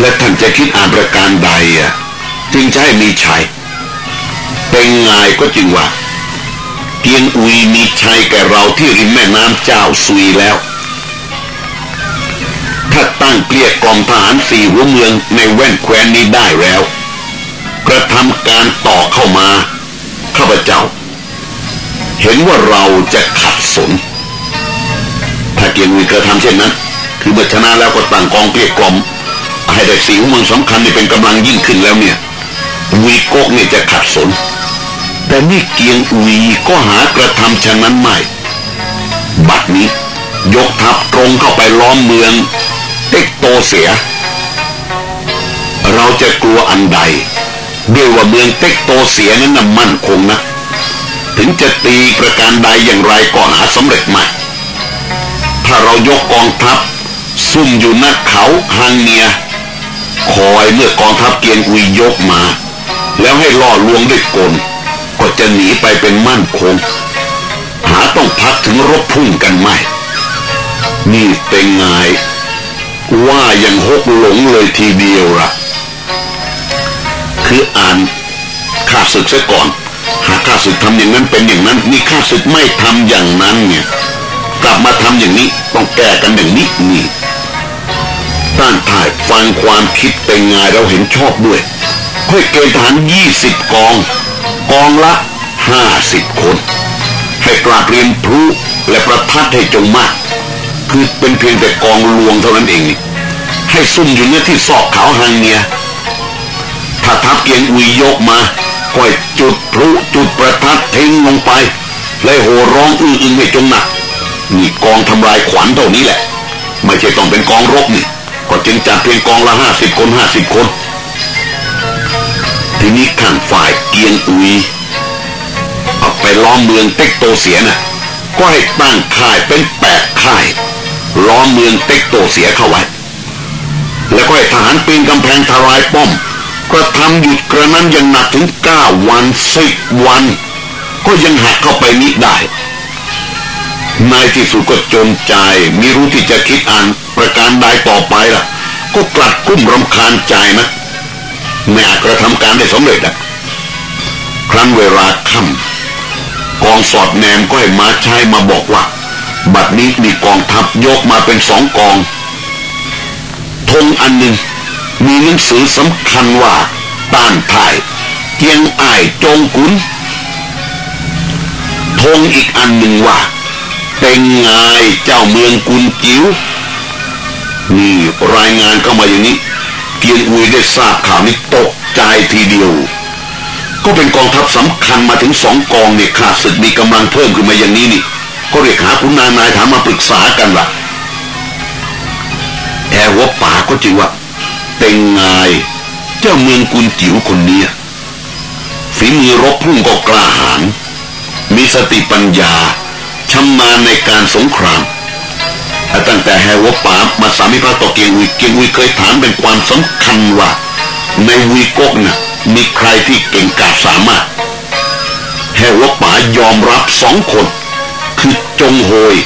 และท่านจะคิดอ่านประการใดอะจึงจะให้มีชัยเป็นไงก็จริงว่าเกียงอุยมีชัยแก่เราที่ริมแม่น้ำเจ้าซุยแล้ว ถ้าตั้งเกลี้ยกล่อมทหารสี่หัวเมืองในแว่นแคว้นนี้ได้แล้ว ระทำการต่อเข้ามาข้าพเจ้า เห็นว่าเราจะขัดสน ถ้าเกียงอุยกระทำเช่นนั้น คือเมื่อชนะแล้วก็ตั้งกองเกลี้ยกล่อมให้ได้สี่หัวเมืองสำคัญนี่เป็นกำลังยิ่งขึ้นแล้วเนี่ยวีโกกเนี่ยจะขัดสน แต่นี่เกียงอุยก็หากระทำฉะนั้นไม่ บัดนี้ยกทัพตรงเข้าไปล้อมเมืองเต็กโตเสีย เราจะกลัวอันใด ด้วยว่าเมืองเต็กโตเสียนั้นน่ะมั่นคงนะ ถึงจะตีประการใดอย่างไรก็หาสำเร็จไม่ถ้าเรายกกองทัพซุ่มอยู่นักเขาฮังเนีย คอยเมื่อกองทัพเกียงอุยยกมา แล้วให้ล่อลวงด้วยกลก็จะหนีไปเป็นมั่นคง หาต้องพักถึงรบพุ่งกันไม่ นี่เป็นไงว่ายังหกหลงเลยทีเดียวล่ะ คืออ่านข้าศึกซะก่อน หากข้าศึกทำอย่างนั้นเป็นอย่างนั้นนี่ข้าศึกไม่ทำอย่างนั้นเนี่ยกลับมาทำอย่างนี้ต้องแก้กันอย่างนี้นี่ต้านถ่ายฟังความคิดเป็นไงเราเห็นชอบด้วยค่อยเกณฑ์ทหารยี่สิบกอง กองละห้าสิบคน ให้กราบเรียนพลุและประทัดให้จงมาก คือเป็นเพียงแต่กองลวงเท่านั้นเอง ให้ซุ่มอยู่เนื้อที่ซอกเขาหางเนีย ถ้าทัพเกียงอุยยกมาก็จุดพลุจุดประทัดทิ้งลงไป และโห่ร้องอื้ออึงให้จงหนักนี่กองทำลายขวัญเท่านี้แหละ ไม่ใช่ต้องเป็นกองรบนี่ก็จึงจัดเพียงกองละห้าสิบคนห้าสิบคน ทีนี้ข้างฝ่ายเกียงอุยเอาไปล้อมเมืองเต็กโตเสียน่ะก็ให้ตั้งค่ายเป็นแปดค่ายล้อมเมืองเต็กโตเสียเข้าไว้ แล้วก็ให้ทหารปีนกำแพงทลายป้อม ก็ทำหยุดกระนั้นยังหนักถึงเก้าวันสิบวัน ก็ยังหักเข้าไปนิดได้นายที่สุดก็จนใจไม่รู้ที่จะคิดอ่านประการใดต่อไปล่ะ ก็กลัดกุ้มรำคาญใจนะไม่อาจกระทำการได้สำเร็จอะครั้นเวลาค่ำกองสอดแนมก็ให้มาใช้มาบอกว่า บัดนี้มีกองทัพยกมาเป็นสองกองธงอันหนึ่ง มีหนังสือสำคัญว่าต้านทายเกียงอ้ายจงกุนธงอีกอันหนึ่งว่าเป็นไงเจ้าเมืองกุนจิ๋วนี่รายงานเข้ามาอย่างนี้เกียงอุยได้ทราบข่าวนี้ตกใจทีเดียว ก็เป็นกองทัพสำคัญมาถึงสองกองเนี่ยขาดศึกมีกำลังเพิ่มขึ้นมาอย่างนี้นี่ ก็เรียกหาคุณนายนายถามมาปรึกษากันละแอหัวป่าก็จริงว่า เป็นไงเจ้าเมืองกุนจิ๋วคนนี้ฝีมือรบพุ่งก็กล้าหาญมีสติปัญญาชำนาญในการสงครามตั้งแต่แฮวป่ามาสามิพระต่อเกียงวีเกียงวีเคยถามเป็นความสำคัญว่า ในวีกกนะ่ะมีใครที่เก่งกาจสามารถแฮวป่ายอมรับสองคน คือจงโฮย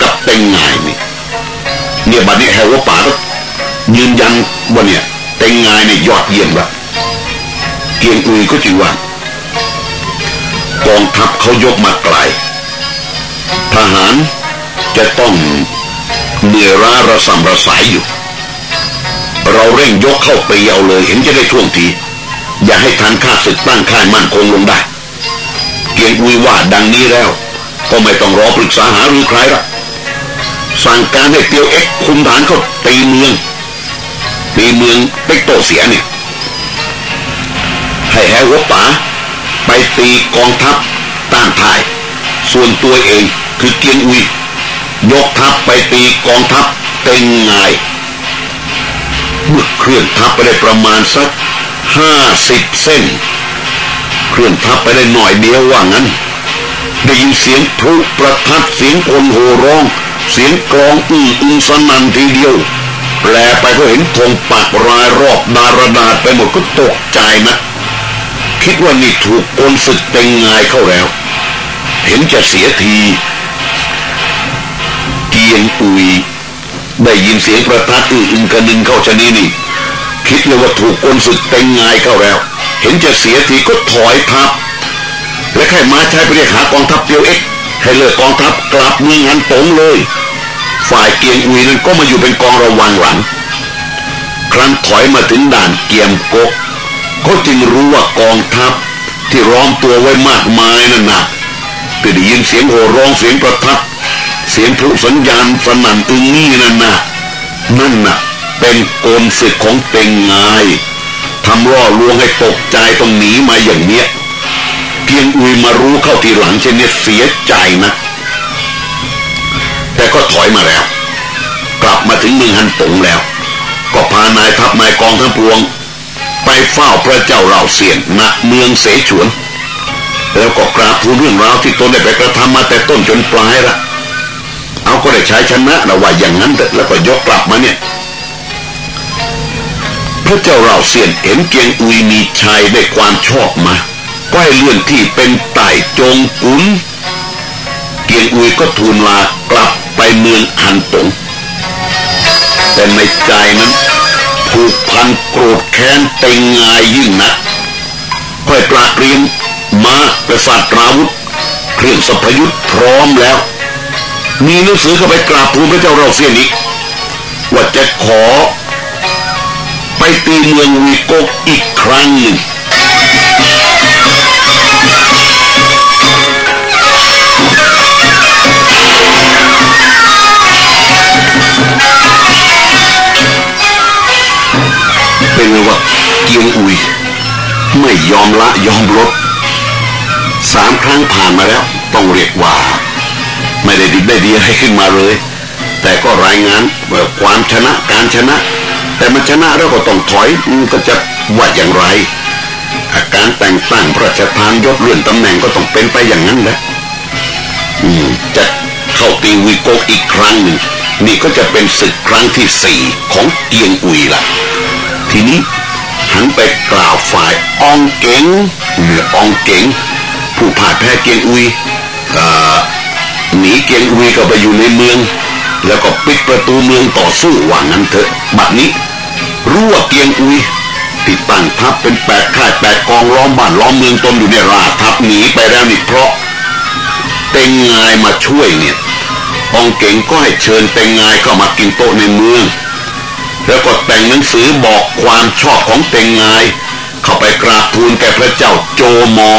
กับเต็งงายนี่เนี่ยบัดนี้แฮวป่าก็ ยืนยันว่าเนี่ยเต็งงายเนี่ยยอดเยี่ยมละเกียงอุยก็จึงว่ากองทัพเขายกมาไกลทหารจะต้องเหนื่อยล้าระสำระสายอยู่ เราเร่งยกเข้าไปเอาเลยเห็นจะได้ท่วงที อย่าให้ทันข้าศึกตั้งค่ายมั่นคงลงได้ เกียงอุยว่าดังนี้แล้ว ก็ไม่ต้องรอปรึกษาหารือใครละสั่งการให้เตียวเอ็กคุมฐานเขาตีเมือง ตีเมืองเต็กโตเสียเนี่ย ให้แฮวป๋าไปตีกองทัพต้านทาย ส่วนตัวเองคือเกียงอุยยกทัพไปตีกองทัพเต็งไงเมื่อเคลื่อนทัพไปได้ประมาณสักห้าสิบเส้น เคลื่อนทัพไปได้หน่อยเดียวว่างั้น ได้ยินเสียงพลุประทัดเสียงคนโห่ร้อง เสียงกลองอื้ออึงสนั่นทีเดียว แปลไปก็เห็นธงปักรายรอบดารดาษไปหมดก็ตกใจนะ คิดว่านี่ถูกกลศึกเต็งงายเข้าแล้ว เห็นจะเสียทีเกียงอุย ได้ยินเสียงประทัดอื้ออึงกระนึงเข้าชนีนี่ คิดเลยว่าถูกกลศึกเต็งงายเข้าแล้ว เห็นจะเสียทีก็ถอยทัพและใครมาใช้ไปเรียกหากองทัพเดียวเอ็กให้เลิกกองทัพกลับเมืองหันตงเลย ฝ่ายเกียงอุยนั้นก็มาอยู่เป็นกองระวังหลัง ครั้นถอยมาถึงด่านเกียมกกเขาจึงรู้ว่ากองทัพที่ร้อมตัวไว้มากมายนั่นนะก็ได้ยินเสียงโห่ร้องเสียงประทัดเสียงพลุสัญญาณสนั่นอึงนี่นั่นนะนั่นน่ะ เป็นโกนศึกของเต็งงายทำล่อลวงให้ตกใจต้องหนีมาอย่างเนี้ย เพียงอุยมารู้เข้าทีหลังเช่นนี้เสียใจนะ แต่ก็ถอยมาแล้ว กลับมาถึงเมืองฮันตงแล้ว ก็พานายทัพนายกองทั้งปวง ไปเฝ้าพระเจ้าเหล่าเสียนณเมืองเสฉวน แล้วก็กราบทูลเรื่องราวที่ตนได้ไปกระทำมาแต่ต้นจนปลายละเอาก็ได้ใช้ชนะระว่าอย่างนั้นเถอะแล้วก็ยกกลับมาเนี่ย พระเจ้าเหล่าเสียนเห็นเกียงอุยมีชัยได้ความชอบมาก็ให้เลื่อนที่เป็นไต่จงกุนเกียงอุยก็ทูลลากลับ ไปเมืองฮันตงแต่ในใจนั้นผูกพันโกรธแค้นเต็งงายยิ่งนักค่อยปราเรียนมาประสาทราวุธ เครื่องสัพยุทธ์พร้อมแล้ว มีหนังสือเข้าไปกราบทูลพระเจ้าเราเสียนี้ว่าจะขอ ไปตีเมืองวีโกกอีกครั้งหนึ่ง เป็นว่าเกียงอุยไม่ยอมละยอมลดสามครั้งผ่านมาแล้ว ต้องเรียกว่า ไม่ได้ดีได้ดีอะไรขึ้นมาเลย แต่ก็รายงานความชนะการชนะ แต่มันชนะแล้วก็ต้องถอยก็จะว่าอย่างไร อาการแต่งตั้งพระราชทานยศเลื่อนตำแหน่งก็ต้องเป็นไปอย่างนั้นแหละจะเข้าตีวีโกอีกครั้งหนึ่งนี่ก็จะเป็นศึกครั้งที่สี่ของเกียงอุยละ ทีนี้หันไปกล่าวฝ่ายอองเก๋งเหนืออองเก๋งผู้ผ่าแพ้เกียงอุยหนีเกียงอุยก็ไปอยู่ในเมือง แล้วก็ปิดประตูเมืองต่อสู้ว่างั้นเถอะบัดนี้รู้ว่าเกียงอุยติดตั้งทัพเป็นแปดค่ายแปดกองล้อมบ้านล้อมเมืองตนอยู่ในราทัพหนีไปแล้วนี่เพราะเต็งงายมาช่วยเนี่ยองเก่งก็ให้เชิญเต็งงายเข้ามากินโต๊ะในเมือง แล้วก็แต่งหนังสือบอกความชอบของเต็งงาย เข้าไปกราบทูลแก่พระเจ้าโจมอ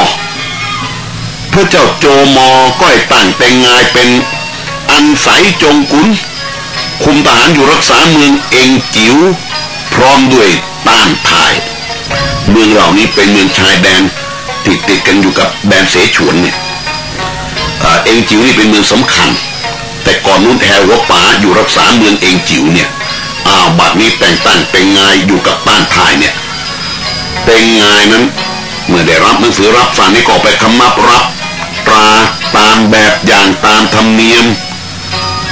พระเจ้าโจมอก็ให้ตั้งแต่งงายเป็นอันใสจงกุลคุมทหารอยู่รักษาเมืองเองจิ๋วพร้อมด้วยต้านทาย เมืองเหล่านี้เป็นเมืองชายแดนติดติดกันอยู่กับแดนเสฉวนเนี่ยเองจิ๋วนี่เป็นเมืองสำคัญ แต่ก่อนนู้นแถวหัวป่าอยู่รักษาเมืองเองจิ๋วเนี่ย อ้าวบัดนี้แต่งตั้งเป็นงายอยู่กับต้านทายเนี่ยเป็นงายนั้น เมื่อได้รับหนังสือรับสั่งให้ก็ไปคำนับรับตราตามแบบอย่างตามธรรมเนียม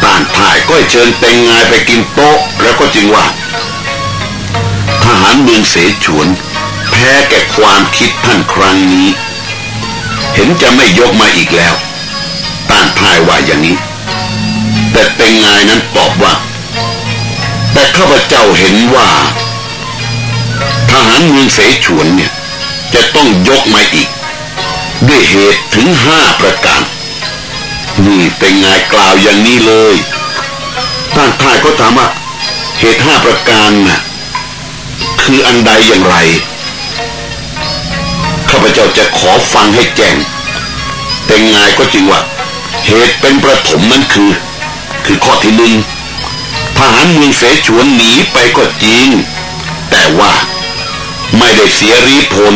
ต่างถ่ายก็เชิญเต็งงายไปกินโต๊ะ แล้วก็จริงว่า ทหารเมืองเสฉวน แพ้แก่ความคิดท่านครั้งนี้ เห็นจะไม่ยกมาอีกแล้วต้านทายว่าอย่างนี้ แต่เต็งงายนั้นตอบว่า แต่ข้าพเจ้าเห็นว่า ทหารเมืองเสฉวนเนี่ย จะต้องยกมาอีก ด้วยเหตุถึงห้าประการนี่เป็นไงกล่าวอย่างนี้เลยท่านทายก็ถามว่าเหตุห้าประการน่ะคืออันใดอย่างไร ข้าพเจ้าจะขอฟังให้แจ้งเป็นไงก็จริงว่า เหตุเป็นประถมนั้นคือ คือข้อที่หนึ่ง ทหารเมืองเสฉวนหนีไปก็จริง แต่ว่าไม่ได้เสียรีพล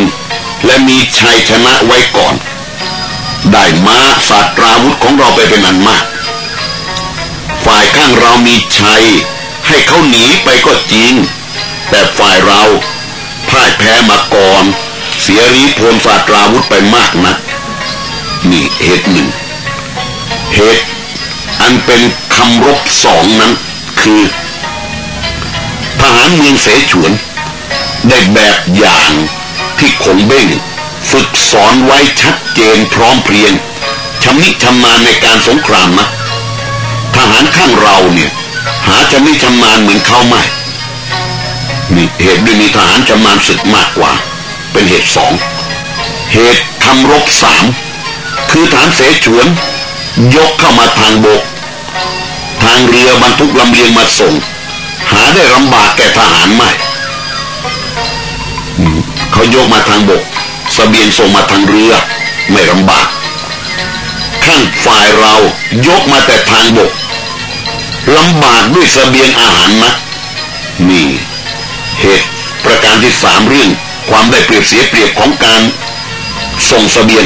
และมีชัยชนะไว้ก่อน ได้มาศาสตราวุธของเราไปเป็นอันมาก ฝ่ายข้างเรามีชัย ให้เขาหนีไปก็จริง แต่ฝ่ายเราพ่ายแพ้มาก่อน เสียรีพลศาสตราวุธไปมากนะนี่เหตุหนึ่งเหตุอันเป็นคำรบสองนั้น คือทหารเมืองเสฉวน ได้แบบอย่างที่คงเบ้งฝึกสอนไว้ชัดเจนพร้อมเพรียงชำนิชำนาญในการสงครามนะทหารข้างเราเนี่ย หาชำนิชำนาญเหมือนเขาไม่มีเหตุด้วยมีทหารชำนาญศึกมากกว่า เป็นเหตุสองเหตุทำรบสามคือฐานเสฉวน ยกเข้ามาทางบก ทางเรือบรรทุกลำเลียงมาส่ง หาได้ลำบากแก่ทหารไม่เขายกมาทางบกสเสบียงส่งมาทางเรือ ไม่ลำบากข้างฝ่ายเรายกมาแต่ทางบกลำบากด้วยสเสบียงอาหารนะนี่เหตุประการที่สามเรื่องความได้เปรียบเสียเปรียบของการส่งสเสบียง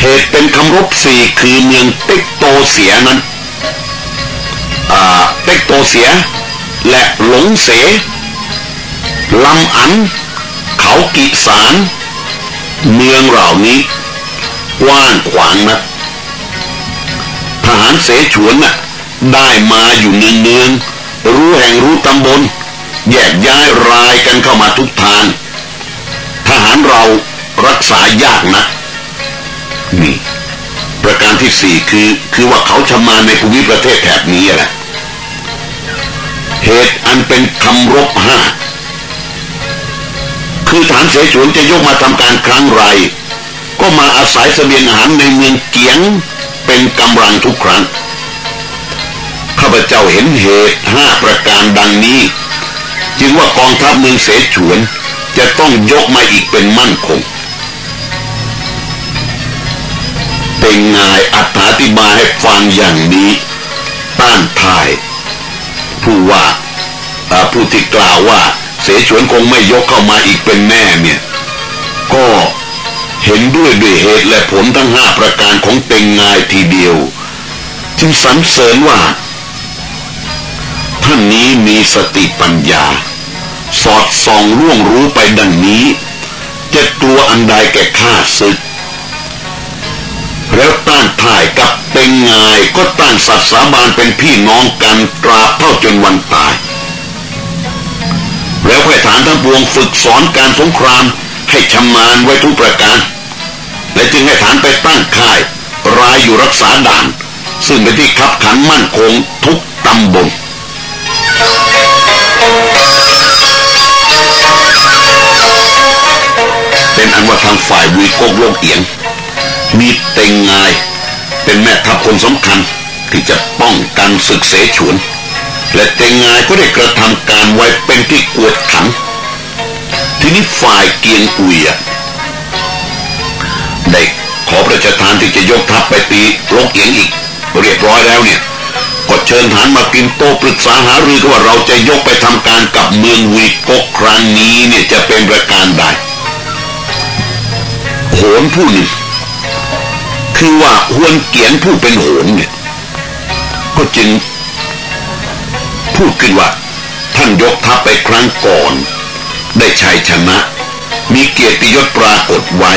เหตุเป็นคำรบสี่คือเมืองเต็กโตเสียนั้น เต็กโตเสีย และหลงเสลำอัน เขากิสาร เมืองเหล่านี้กว้างขวางนะทหารเสฉวนน่ะได้มาอยู่เนืองเนืองรู้แห่งรู้ตำบล แยกย้ายรายกันเข้ามาทุกทางทหารเรารักษายากนะนี่ประการที่สี่คือ คือว่าเขาชำนาญในภูมิประเทศแถบนี้แหละ เหตุอันเป็นคำรบห้าคือฐานเสฉวนจะยกมาทำการครั้งไร ก็มาอาศัยเสบียงอาหารในเมืองเกียงเป็นกำลังทุกครั้ง ข้าพเจ้าเห็นเหตุห้าประการดังนี้ จึงว่ากองทัพเมืองเสฉวนจะต้องยกมาอีกเป็นมั่นคง เป็นงายอธิบายให้ฟังอย่างนี้ ต้านทาย ผู้ว่าผู้ที่กล่าวว่า เสฉวนคงไม่ยกเข้ามาอีกเป็นแน่เนี่ย ก็เห็นด้วยด้วยเหตุและผลทั้งห้าประการของเต็งงายทีเดียว จึงสรรเสริญว่า ท่านนี้มีสติปัญญา สอดส่องร่วงรู้ไปดังนี้ จะตัวอันใดแก่ข้าศึก แล้วต้านท่ายกับเต็งงายก็ตั้งสัตย์สาบานเป็นพี่น้องกันตราเท่าจนวันตาย แล้วให้ฐานทั้งปวงฝึกสอนการสงครามให้ชำนาญไว้ทุกประการ และจึงให้ฐานไปตั้งค่ายรายอยู่รักษาด่าน ซึ่งเป็นที่ขับขันมั่นคงทุกตำบลเป็นอันว่าทางฝ่ายวีโกกโลกเอียง มีเต็งงาย เป็นแม่ทัพคนสำคัญที่จะป้องกันศึกเสฉวน และเตงงายก็ได้กระทำการไว้เป็นที่กวดขัน ทีนี้ฝ่ายเกียงอุยได้ขอประชาทานที่จะยกทัพไปตีลกเอียงอีก เรียบร้อยแล้วเนี่ยก็เชิญฐานมากินโตปรึกษาหารือกันว่าเราจะยกไปทำการกับเมืองวีกกครั้งนี้เนี่ยจะเป็นประการใดโหนผู้หนึ่ง คือว่าหวนเกียนผู้เป็นโหนเนี่ยก็จึงพูดขึ้นว่า ท่านยกทัพไปครั้งก่อน ได้ชัยชนะ มีเกียรติยศปรากฏไว้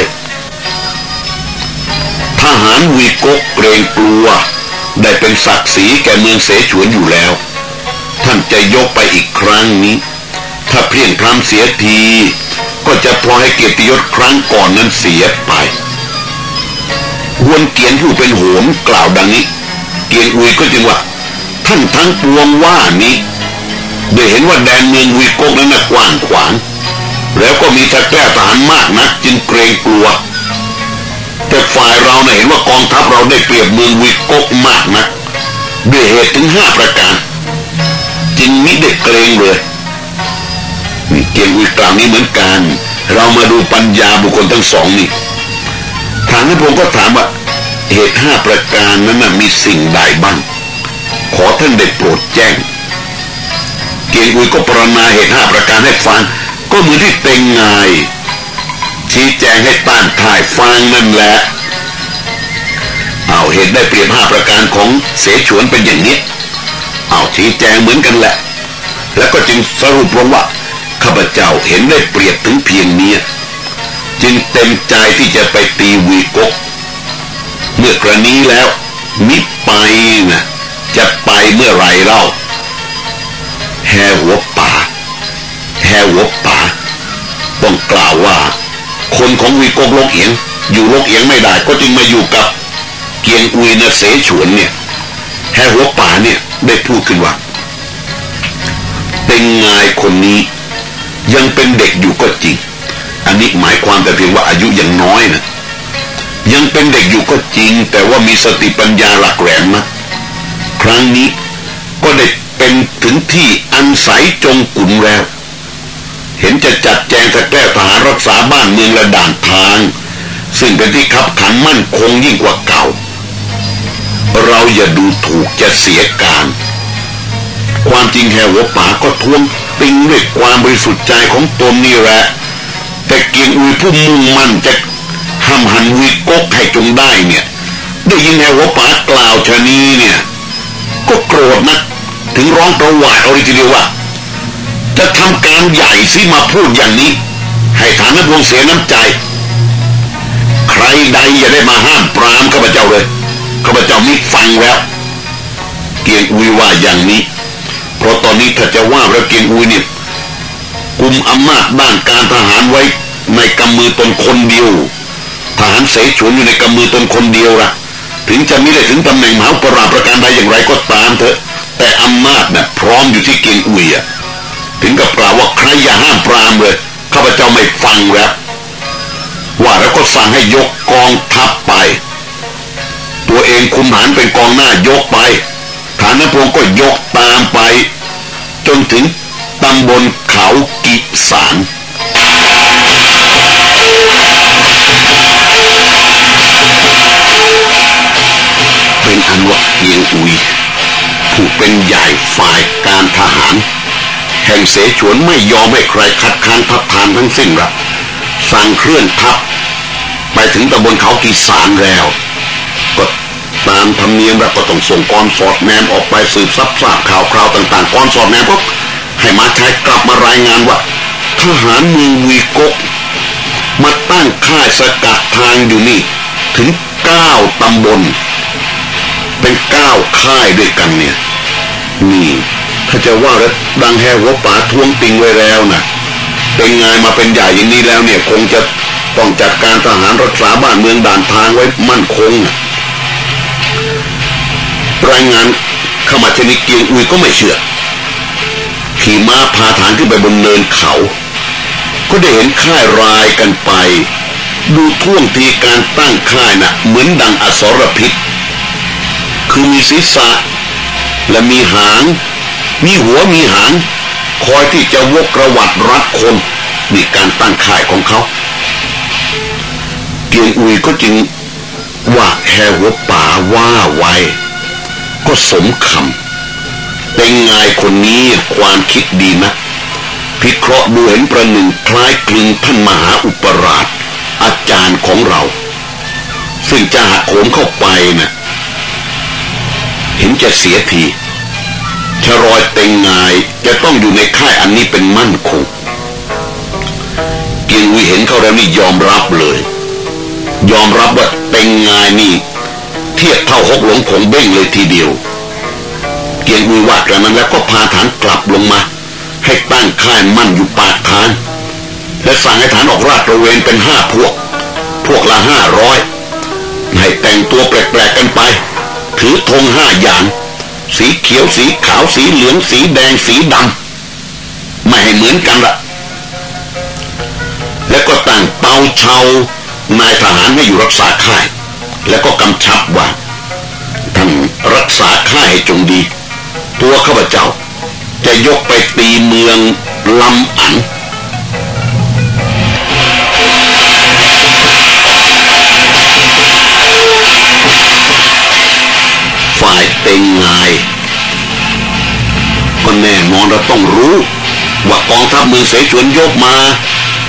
ทหารวีกกเกรงกลัว ได้เป็นศักดิ์ศรีแก่เมืองเสฉวนอยู่แล้ว ท่านจะยกไปอีกครั้งนี้ ถ้าเพียงพรำเสียที ก็จะพลอยให้เกียรติยศครั้งก่อนนั้นเสียไป หวนเกียนผู้เป็นโหนกล่าวดังนี้ เกียนอุยก็จึงว่า ท่านทั้งปวงว่านี้ได้เห็นว่าแดนเมืองวีกกนั้นกว้างขวาง แล้วก็มีทักแก้ทหารมากนักจึงเกรงกลัว แต่ฝ่ายเราเน่ยเห็นว่ากองทัพเราได้เปรียบเมืองวีกกมากนักด้วยเหตุถึงห้าประการ จึงมิได้เกรงเลยนี่เกียงอุยกล่าวนี้เหมือนกัน เรามาดูปัญญาบุคคลทั้งสองนี่ ฐานพงก็ถามว่า เหตุห้าประการนั้นนะมีสิ่งใดบ้าง ขอท่านได้โปรดแจ้ง เกียงอุยก็ปรนนาเหตุห้าประการให้ฟัง ก็เหมือนที่เต็งงชี้แจงให้ต้านทายฟังนั่นแหละเอาเหตุได้เปรียบห้าประการของเสฉวนเป็นอย่างนี้ เอาชี้แจงเหมือนกันแหละ แล้วก็จึงสรุปลงว่าข้าพเจ้าเห็นได้เปรียบถึงเพียงนี้ จึงเต็มใจที่จะไปตีวีกก เมื่อกรณีแล้วมิไปนะจะไปเมื่อไรเล่าแฮหัวป่าแฮหัวป่า ต้องกล่าวว่า คนของวีกกลกเอียง อยู่ลกเอียงไม่ได้ก็จึงมาอยู่กับ เกียงอุยนเสฉวนเนี่ยแฮหัวป่าเนี่ยได้พูดขึ้นว่าเป็นงายคนนี้ เป็นเด็กอยู่ก็จริง แต่ว่ามีสติปัญญาหลักแหลมนะครั้งนี้ก็ได้เป็นถึงที่อันใสจงกุนแล้ว เห็นจะจัดแจงตะแก้ทหารรักษาบ้านเมืองและด่านทาง ซึ่งเป็นที่ขับขันมั่นคงยิ่งกว่าเก่า เราอย่าดูถูกจะเสียการ ความจริงแหวป่าก็ทวงติงด้วยความบริสุทธิ์ใจของตนนี่แหละแต่เกียงอุยผู้มุ่งมั่นจะ ห้ำหันวิกกให้จงได้เนี่ย ได้ยินแนวหัวป๋ากล่าวชะนีเนี่ย ก็โกรธนะถึงร้องประวัติเอาทีเดียวว่า จะทำการใหญ่ซิมาพูดอย่างนี้ ให้ฐานพวงเสียน้ำใจ ใครใดอย่าได้มาห้ามปรามข้าพเจ้าเลยข้าพเจ้ามิฟังแล้ว เกียงอุยว่าอย่างนี้ เพราะตอนนี้ถ้าจะว่าแล้วเกียงอุยเนี่ยกุมอำนาจด้านการทหารไว้ในกำมือตนคนเดียว ทหารเสฉวนอยู่ในกำมือตนคนเดียวละถึงจะไม่ได้ถึงตำแหน่งมหาปราประการใดอย่างไรก็ตามเถอะ แต่อำนาจนะ่ะพร้อมอยู่ที่เกียงอุยอะถึงกับกล่าวว่าใครอย่าห้ามปรามเลยข้าพเจ้าไม่ฟังแล้วว่าแล้วก็สั่งให้ยกกองทัพไป ตัวเองคุมฐานเป็นกองหน้ายกไปฐานนพงก็ยกตามไป จนถึงตำบลเขากิสาน อันว่าเพียงอุยผู้เป็นใหญ่ฝ่ายการทหาร แห่งเสฉวนไม่ยอมให้ใครคัดค้านทัพทานทั้งสิ้นละสั่งเคลื่อนทัพ ไปถึงตำบลเขากีสานแล้วก็ตามธรรมเนียมแล้วก็ต้องส่งกรสอดแนมออกไปสืบซับทราบข่าวคราวต่างๆกรสอดแนมก็ให้มาใช้กลับมารายงานว่าทหารเมืองวีกกมาตั้งค่ายสกัดทางอยู่นี่ถึงเก้าตำบล เป็นเก้าค่ายด้วยกันเนี่ย นี่ ถ้าจะว่าแล้วดังแฮหัวป่าทวงติงไว้แล้วนะเป็นไงมาเป็นใหญ่อย่างนี้แล้วเนี่ย คงจะต้องจัดการทหารรักษาบ้านเมืองด่านทางไว้มั่นคงรายงานเข้ามาชนิดเกียงอุยก็ไม่เชื่อขี่ม้าพาฐานขึ้นไปบนเนินเขา ก็ได้เห็นค่ายรายกันไป ดูท่วงทีการตั้งค่ายนะ่ะ เหมือนดังอสรพิษ คือมีศีรษะ และมีหาง มีหัวมีหาง คอยที่จะวกกระวัดรัดคนนี่การตั้งค่ายของเขาเกียงอุยก็จึงว่าแฮหัวป่าว่าไว้ ก็สมคำเป็นไงคนนี้ความคิดดีนะพิเคราะห์ดูเห็นประหนึ่งคล้ายคลึงท่านมหาอุปราช อาจารย์ของเรา ซึ่งจะหักโหมเข้าไปนะ เห็นจะเสียทีชรอยเต็งงายจะต้องอยู่ในค่ายอันนี้เป็นมั่นคงเกียงวีเห็นเขาแล้วนี่ยอมรับเลย ยอมรับว่าเต็งงายนี่ เทียบเท่าหกหลงผงเบ้งเลยทีเดียว เกียงวีว่ากันนั้นแล้วก็พาฐานกลับลงมา ให้ตั้งค่ายมั่นอยู่ปากทางและสั่งให้ฐานออกราดตระเวนเป็นห้าพวก พวกละห้าร้อยให้แต่งตัวแปลกๆกันไป ถือธงห้าอย่าง สีเขียวสีขาวสีเหลืองสีแดงสีดำไม่ให้เหมือนกันละแล้วก็ตั้งเปาเชานายทหารให้อยู่รักษาค่าย แล้วก็กำชับว่าท่านรักษาค่ายให้จงดี ตัวข้าพเจ้า จะยกไปตีเมือง สฉวนยกมา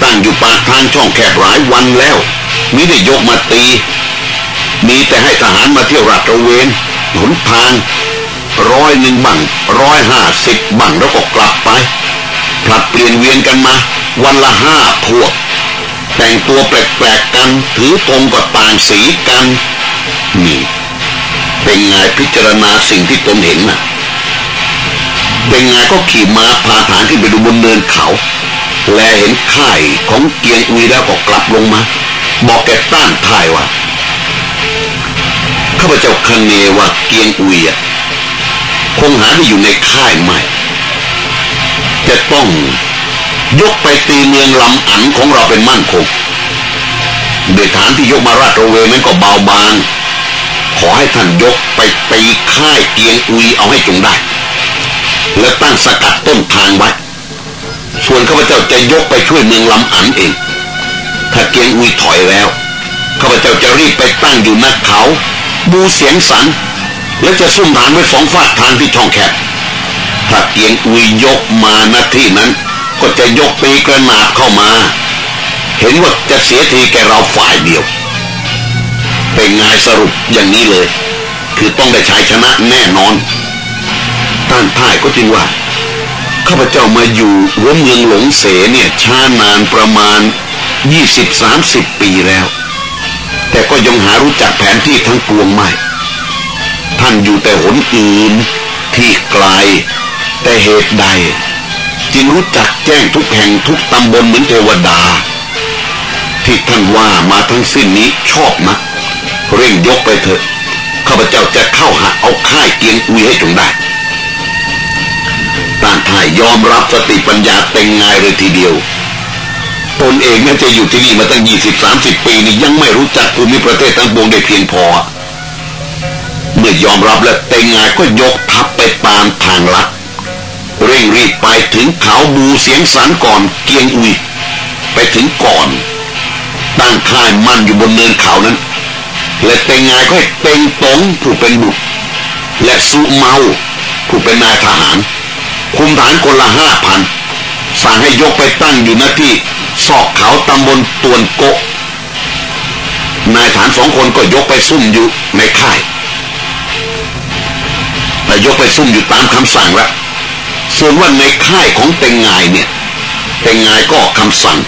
ตั้งอยู่ปากทางช่องแคบหลายวันแล้วมิได้ยกมาตี มีแต่ให้ทหารมาเที่ยวราตระเวนหนทางร้อยหนึ่งบังร้อยห้าสิบบังแล้วก็กลับไปผลัดเปลี่ยนเวียนกันมา วันละห้าพวก แต่งตัวแปลกๆกันถือธงก็ต่างสีกันนี่เป็นไงพิจารณาสิ่งที่ตนเห็นน่ะเป็นไงก็ขี่ม้าพาฐานขึ้นไปดูบนเนินเขา แลเห็นค่ายของเกียงอุยแล้วก็กลับลงมา บอกแกต้านทายว่าข้าพเจ้าคันเนว่าเกียงอุยคงหาได้อยู่ในค่ายใหม่ จะต้องยกไปตีเมืองลำอันของเราเป็นมั่นคงโดยฐานที่ยกมาราชระเวนนั้นก็เบาบาง ขอให้ท่านยกไปตีค่ายเกียงอุยเอาให้จงได้ และตั้งสกัดต้นทางไว้ ส่วนข้าพเจ้าจะยกไปช่วยเมืองลำอันเอง ถ้าเกียงอุยถอยแล้วข้าพเจ้าจะรีบไปตั้งอยู่นักเขาบูเสียงสัน และจะซุ่มฐานไว้สองฝากทางที่ช่องแคบถ้าเกียงอุยยกมาณที่นั้น ก็จะยกปีกระนาบเข้ามา เห็นว่าจะเสียทีแกเราฝ่ายเดียว เป็นไงสรุปอย่างนี้เลย คือต้องได้ใชัยชนะแน่นอน ต้านท่ายก็จริงว่า ข้าพเจ้ามาอยู่หัวเมืองหลงเสเนี่ยช้านานประมาณยี่สิบสามสิบปีแล้ว แต่ก็ยังหารู้จักแผนที่ทั้งปวงไม่ ท่านอยู่แต่หนอื่นที่ไกล แต่เหตุใด จึงรู้จักแจ้งทุกแห่งทุกตำบลเหมือนเทวดา ที่ท่านว่ามาทั้งสิ้นนี้ชอบนะเร่งยกไปเถอะข้าพเจ้าจะเข้าหาเอาค่ายเกียงอุยให้จงได้ ต้านทายยอมรับสติปัญญาเต็งงายเลยทีเดียวตนเองแม้จะอยู่ที่นี่มาตั้งยี่สิบสามสิบปีนี่ยังไม่รู้จักภูมิประเทศทั้งปวงได้เพียงพอ เมื่อยอมรับแล้วเต็งงายก็ยกทัพไปตามทางลัดเร่งรีบไปถึงเขาบูเสียงสันก่อนเกียงอุยไปถึงก่อนตั้งค่ายมั่นอยู่บนเนินเขานั้น และเต็งงายก็ให้เต็งตงผู้เป็นบุตรและสุเมาผู้เป็นนายทหาร คุมฐานคนละห้าพันสั่งให้ยกไปตั้งอยู่หน้าที่ซอกเขาตำบลตวนโกะนายฐานสองคนก็ยกไปซุ่มอยู่ในค่ายแต่ยกไปซุ่มอยู่ตามคำสั่งแล้วส่วนว่าในค่ายของเต็งงายเนี่ย เต็งงายก็คำสั่ง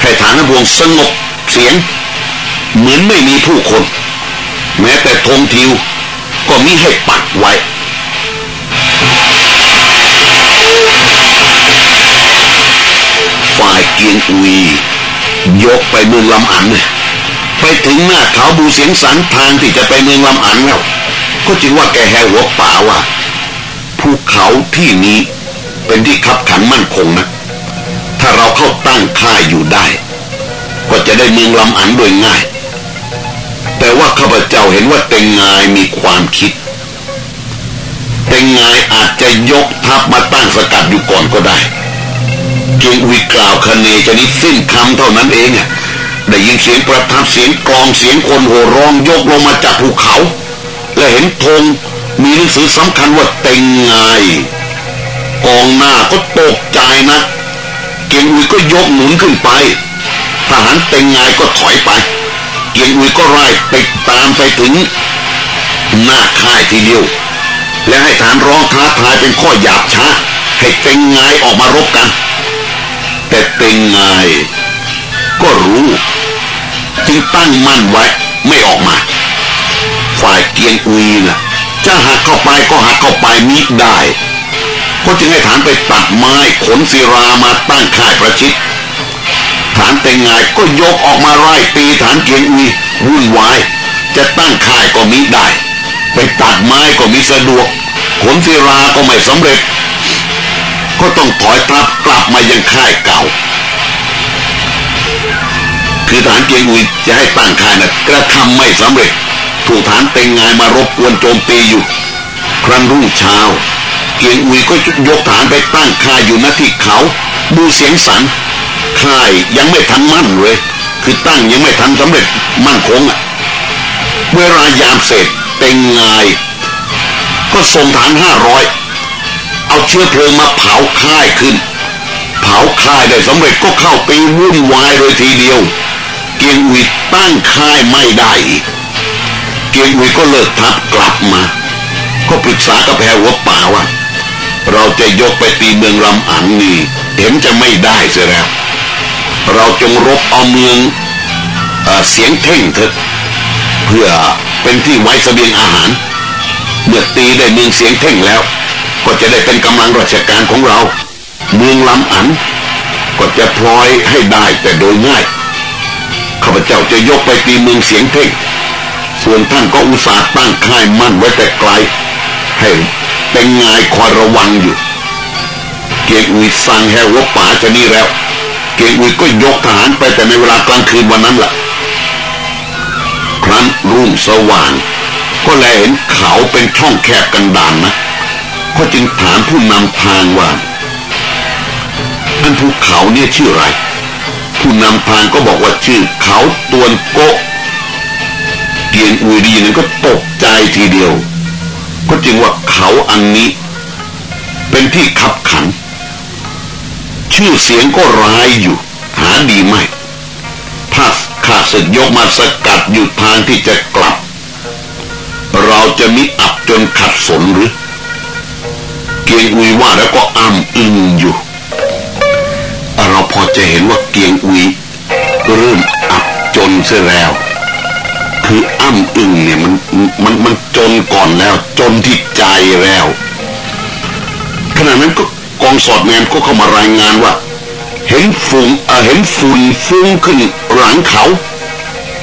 ให้ฐานพวงสงบเสียง เหมือนไม่มีผู้คน แม้แต่ธงทิวก็มิให้ปักไว้ เกียงอุยยกไปเมืองลำอันไปถึงหน้าเขาบูเสียงสันทางที่จะไปเมืองลำอันแล้ว ก็จึงว่าแกแหหัวป่าว่าภูเขาที่นี้เป็นที่ขับขันมั่นคงนะ ถ้าเราเข้าตั้งค่ายอยู่ได้ ก็จะได้เมืองลำอันโดยง่าย แต่ว่าข้าพเจ้าเห็นว่าเต็งงายมีความคิด เต็งงายอาจจะยกทัพมาตั้งสกัดอยู่ก่อนก็ได้ เกียงอุยกล่าวคเนจะนิดสิ้นคำเท่านั้นเองอะได้ยินเสียงประทัดเสียงกลองเสียงคนโห่ร้องยกลงมาจากภูเขา และเห็นธงมีหนังสือสำคัญว่าเต็งไงกองหน้าก็ตกใจนะเกียงอุยก็ยกหนุนขึ้นไป ทหารเต็งไงก็ถอยไป เกียงอุยก็ไล่ติดตามไปถึง หน้าค่ายทีเดียว และให้ฐานร้องท้าทายเป็นข้อหยาบช้าให้เต็งไงออกมารบกัน แต่เต็งไงก็รู้ จึงตั้งมั่นไว้ไม่ออกมา ฝ่ายเกียงอุยนะ่ะ จะหักเข้าไปก็หักเข้าไปมิได้ก็จึงให้ฐานไปตัดไม้ขนศิรามาตั้งค่ายประชิดฐานเต็งไงก็ยกออกมาไล่ตีฐานเกียงอุยวุ่นวายจะตั้งค่ายก็มิได้ ไปตัดไม้ก็มิสะดวกขนศิราก็ไม่สำเร็จ ก็ต้องถอยทับกลับมายังค่ายเก่า คือฐานเกียงอุยจะให้ตั้งค่ายนะกระทำไม่สำเร็จ ถูกฐานเต็งงายมารบกวนโจมตีอยู่ ครั้นรุ่งเช้า เกียงอุยก็ยกฐานไปตั้งค่ายอยู่ณที่เขาดูเสียงสันค่ายยังไม่ทันมั่นเลย คือตั้งยังไม่ทันสำเร็จมั่นคงอะเวลายามเสร็จเต็งงาย ก็ส่งฐานห้าร้อย เอาเชื้อเพลิงมาเผาค่ายขึ้น เผาค่ายได้สำเร็จก็เข้าไปวุ่นวายเลยทีเดียว เกียงอุยตั้งค่ายไม่ได้อีกเกียงอุยก็เลิกทัพกลับมา ก็ปรึกษากับแพรหัวป่าว่าเราจะยกไปตีเมืองลำอันนี่เห็นจะไม่ได้เสียแล้ว เราจงรบเอาเมืองเอเสียงเท่งเถอะเพื่อเป็นที่ไว้เสบียงอาหาร เมื่อตีได้เมืองเสียงเท่งแล้ว ก็จะได้เป็นกำลังราชการของเรา เมืองลำอัน ก็จะพลอยให้ได้แต่โดยง่ายข้าพเจ้าจะยกไปตีเมืองเสียงเพ่งส่วนท่านก็อุตส่าห์ตั้งค่ายมั่นไว้แต่ไกล ให้เป็นงายคอยระวังอยู่ เกียงอุยสั่งแหวป่าจะนี่แล้ว เกียงอุยก็ยกทหารไปแต่ในเวลากลางคืนวันนั้นละ่ะครั้นรุ่งสว่าง ก็แลเห็นเขาเป็นช่องแคบกันดานนะ ก็จึงถามผู้นำทางว่าท่านภูเขาเนี่ยชื่ออะไร ผู้นำทางก็บอกว่าชื่อเขาตวนโกเกียงอุยดีนั้นก็ตกใจทีเดียว ก็จึงว่าเขาอันนี้ เป็นที่ขับขัน ชื่อเสียงก็ร้ายอยู่ หาดีไม่ถ้าข้าศึกยกมาสกัดอยู่ทางที่จะกลับ เราจะมิอับจนขัดสนหรือ เกียงอุยว่าแล้วก็อ้ำอึงอยู่เราพอจะเห็นว่าเกียงอุยเริ่มอับจนเสียแล้ว คืออ้ำอึงเนี่ยมันมันมันจนก่อนแล้ว จนที่ใจแล้วขณะนั้นก็กองสอดแมนก็เข้ามารายงานว่า เห็นฝุ่นเออเห็นฝุ่นฟุ้งขึ้นหลังเขา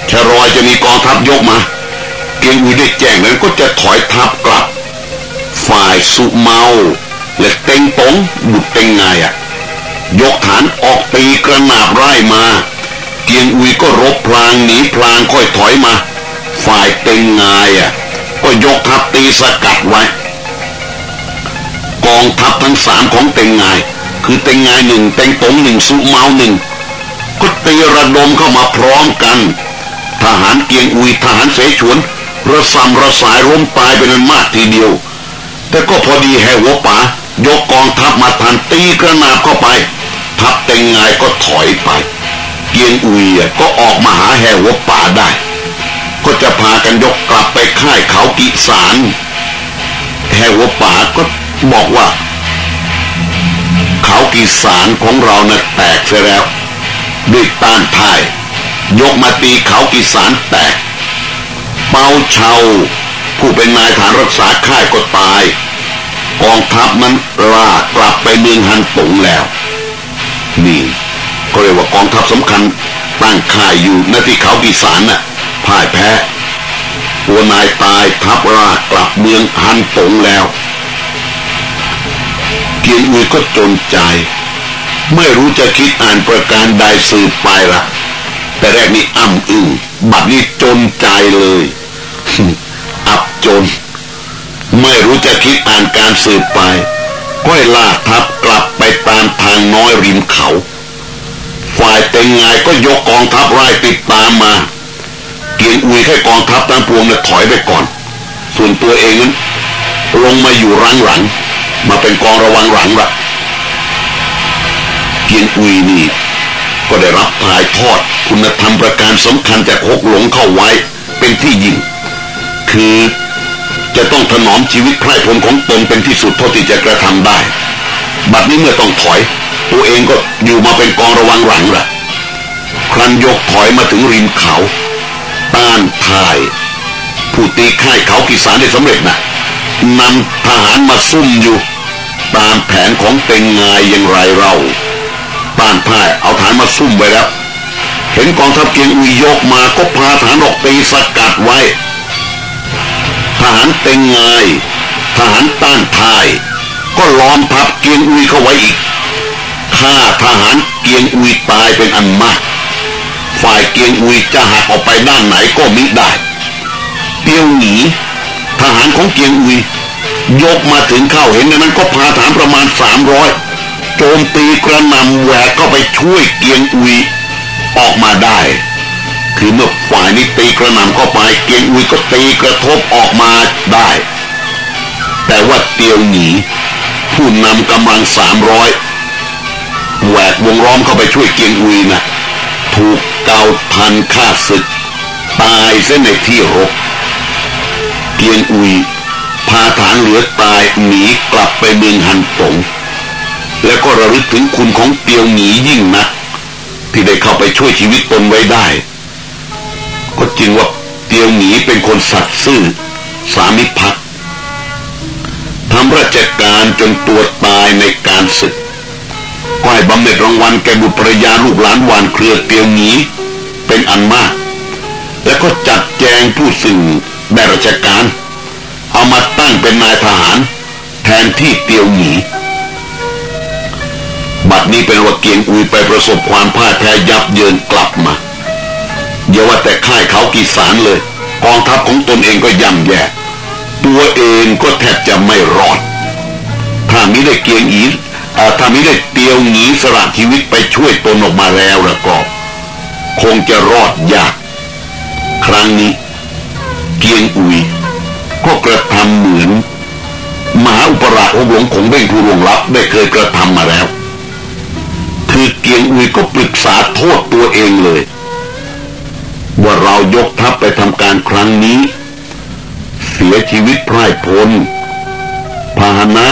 ชะรอยจะมีกองทัพยกมา เกียงอุยได้แจ้งนั้นก็จะถอยทัพกลับ ฝ่ายสุเมาและเต็งตงบุดเต็งไงอะ่ะยกฐานออกตีกระนาบไร่มา เกียงอุยก็รบพลางหนีพลางค่อยถอยมา ฝ่ายเต็งงายอะก็ยกทัพตีสกัดไว้ กองทัพทั้งสามของเต็งงาย คือเต็งงายหนึ่งเต็งตงหนึ่งสุเมาหนึ่งก็ตีระดมเข้ามาพร้อมกัน ทหารเกียงอุยทหารเสฉวนระสำระสายร่มตายเป็นอันมากทีเดียว แต่ก็พอดีแหวป่ายกกองทัพมาทันตีกระนาบเข้าไป ทัพเต็งไงก็ถอยไป เกียงอุยก็ออกมาหาแหวป่าได้ ก็จะพากันยกกลับไปค่ายเขากิสารแหวป่าก็บอกว่า เขากิสารของเรานะ่ะแตกเสียแล้วด้วยต้านทาย ยกมาตีเขากิสารแตก เปาเชา ผู้เป็นนายฐานรักษาค่ายก็ตาย กองทัพมันลากลับไปเมืองฮันตุงแล้ว นี่ก็เรียกว่ากองทัพสำคัญตั้งค่ายอยู่ณที่เขาปีสารน่ะพ่ายแพ้ตัวนายตายทัพรากกลับเมืองฮันปงแล้วเกียงอุยก็จนใจ ไม่รู้จะคิดอ่านประการใดสืบไปละแต่แรกนี้อ้ำอึ้งบัดนี้จนใจเลย อับจน ไม่รู้จะคิดอ่านการสืบไปก็ให้ลากทัพกลับไปตามทางน้อยริมเขา ฝ่ายเต็งงายก็ยกกองทัพไล่ติดตามมา เกียงอุยให้กองทัพตามพวงเนี่ยถอยไปก่อน ส่วนตัวเองนั้นลงมาอยู่รังหลัง มาเป็นกองระวังหลังละเกียงอุยนี่ก็ได้รับถ่ายทอดคุณธรรมประการสำคัญจากหกหลงเข้าไว้เป็นที่ยิ่ง คือ จะต้องถนอมชีวิตไพร่พลของตนเป็นที่สุดเท่าที่จะกระทำได้ บัดนี้เมื่อต้องถอย ตัวเองก็อยู่มาเป็นกองระวังหลังละครั้นยกถอยมาถึงริมเขา ต้านทาย ผู้ตีค่ายเขากิสานได้สำเร็จนะนำทหารมาซุ่มอยู่ ตามแผนของเต็งงายอย่างไรเราต้านพ่ายเอาฐานมาซุ่มไว้แล้ว เห็นกองทัพเกียงอุยยกมาก็พาฐานออกตีสกัดไว้ ทหารเต็งงายทหารต้านทาย ก็ล้อมทัพเกียงอุยเข้าไว้อีกฆ่าทหารเกียงอุยตายเป็นอันมาก ฝ่ายเกียงอุยจะหักออกไปด้านไหนก็มิได้เตียวหนีทหารของเกียงอุยยกมาถึงเข้าเห็นในนั้นก็พาฐานประมาณสามร้อยโจมตีกระนำแหวกเข้าไปช่วยเกียงอุยออกมาได้ คือเมื่อฝ่ายนี้ตีกระหน่ำเข้าไปเกียงอุยก็ตีกระทบออกมาได้ แต่ว่าเตียวหนีผู้นำกำลังสามร้อยแหวกวงล้อมเข้าไปช่วยเกียงอุยนะถูกเกาพันฆ่าศึก ตายเส้นในที่รบเกียงอุยพาฐานเหลือตายหนีกลับไปเมืองฮันตงแล้วก็ระลึกถึงคุณของเตียวหนียิ่งนักที่ได้เข้าไปช่วยชีวิตตนไว้ได้ จริงว่าเตียวหนีเป็นคนสัตย์ซื่อ สามิภักทำราชการจนตัวตายในการศึกก็ให้บำเหน็จรางวัลแก่บุตรภรยาลูกหลานวานเครือเตียวหนีเป็นอันมาก แล้วก็จัดแจงผู้สิ่งแด่ราชการ เอามาตั้งเป็นนายทหาร แทนที่เตียวหนีบัดนี้เป็นว่าเกียงอุยไปประสบความพ่ายแพ้ยับเยินกลับมา อย่าว่าแต่ค่ายเขากีสารเลย กองทัพของตนเองก็ย่ำแย่ตัวเองก็แทบจะไม่รอดถ้ามิได้เกียงอีถ้ามิได้เตียวหนีสละชีวิตไปช่วยตนออกมาแล้วล้วก็ คงจะรอดยาก ครั้งนี้เกียงอุยก็กระทำเหมือนมหาอุปราชองหลวงคงเบ่งผู้รวงลับได้เคยกระทำมาแล้ว คือเกียงอุยก็ปรึกษาโทษตัวเองเลย ว่าเรายกทัพไปทำการครั้งนี้ เสียชีวิตพร่ายพลพาหนะ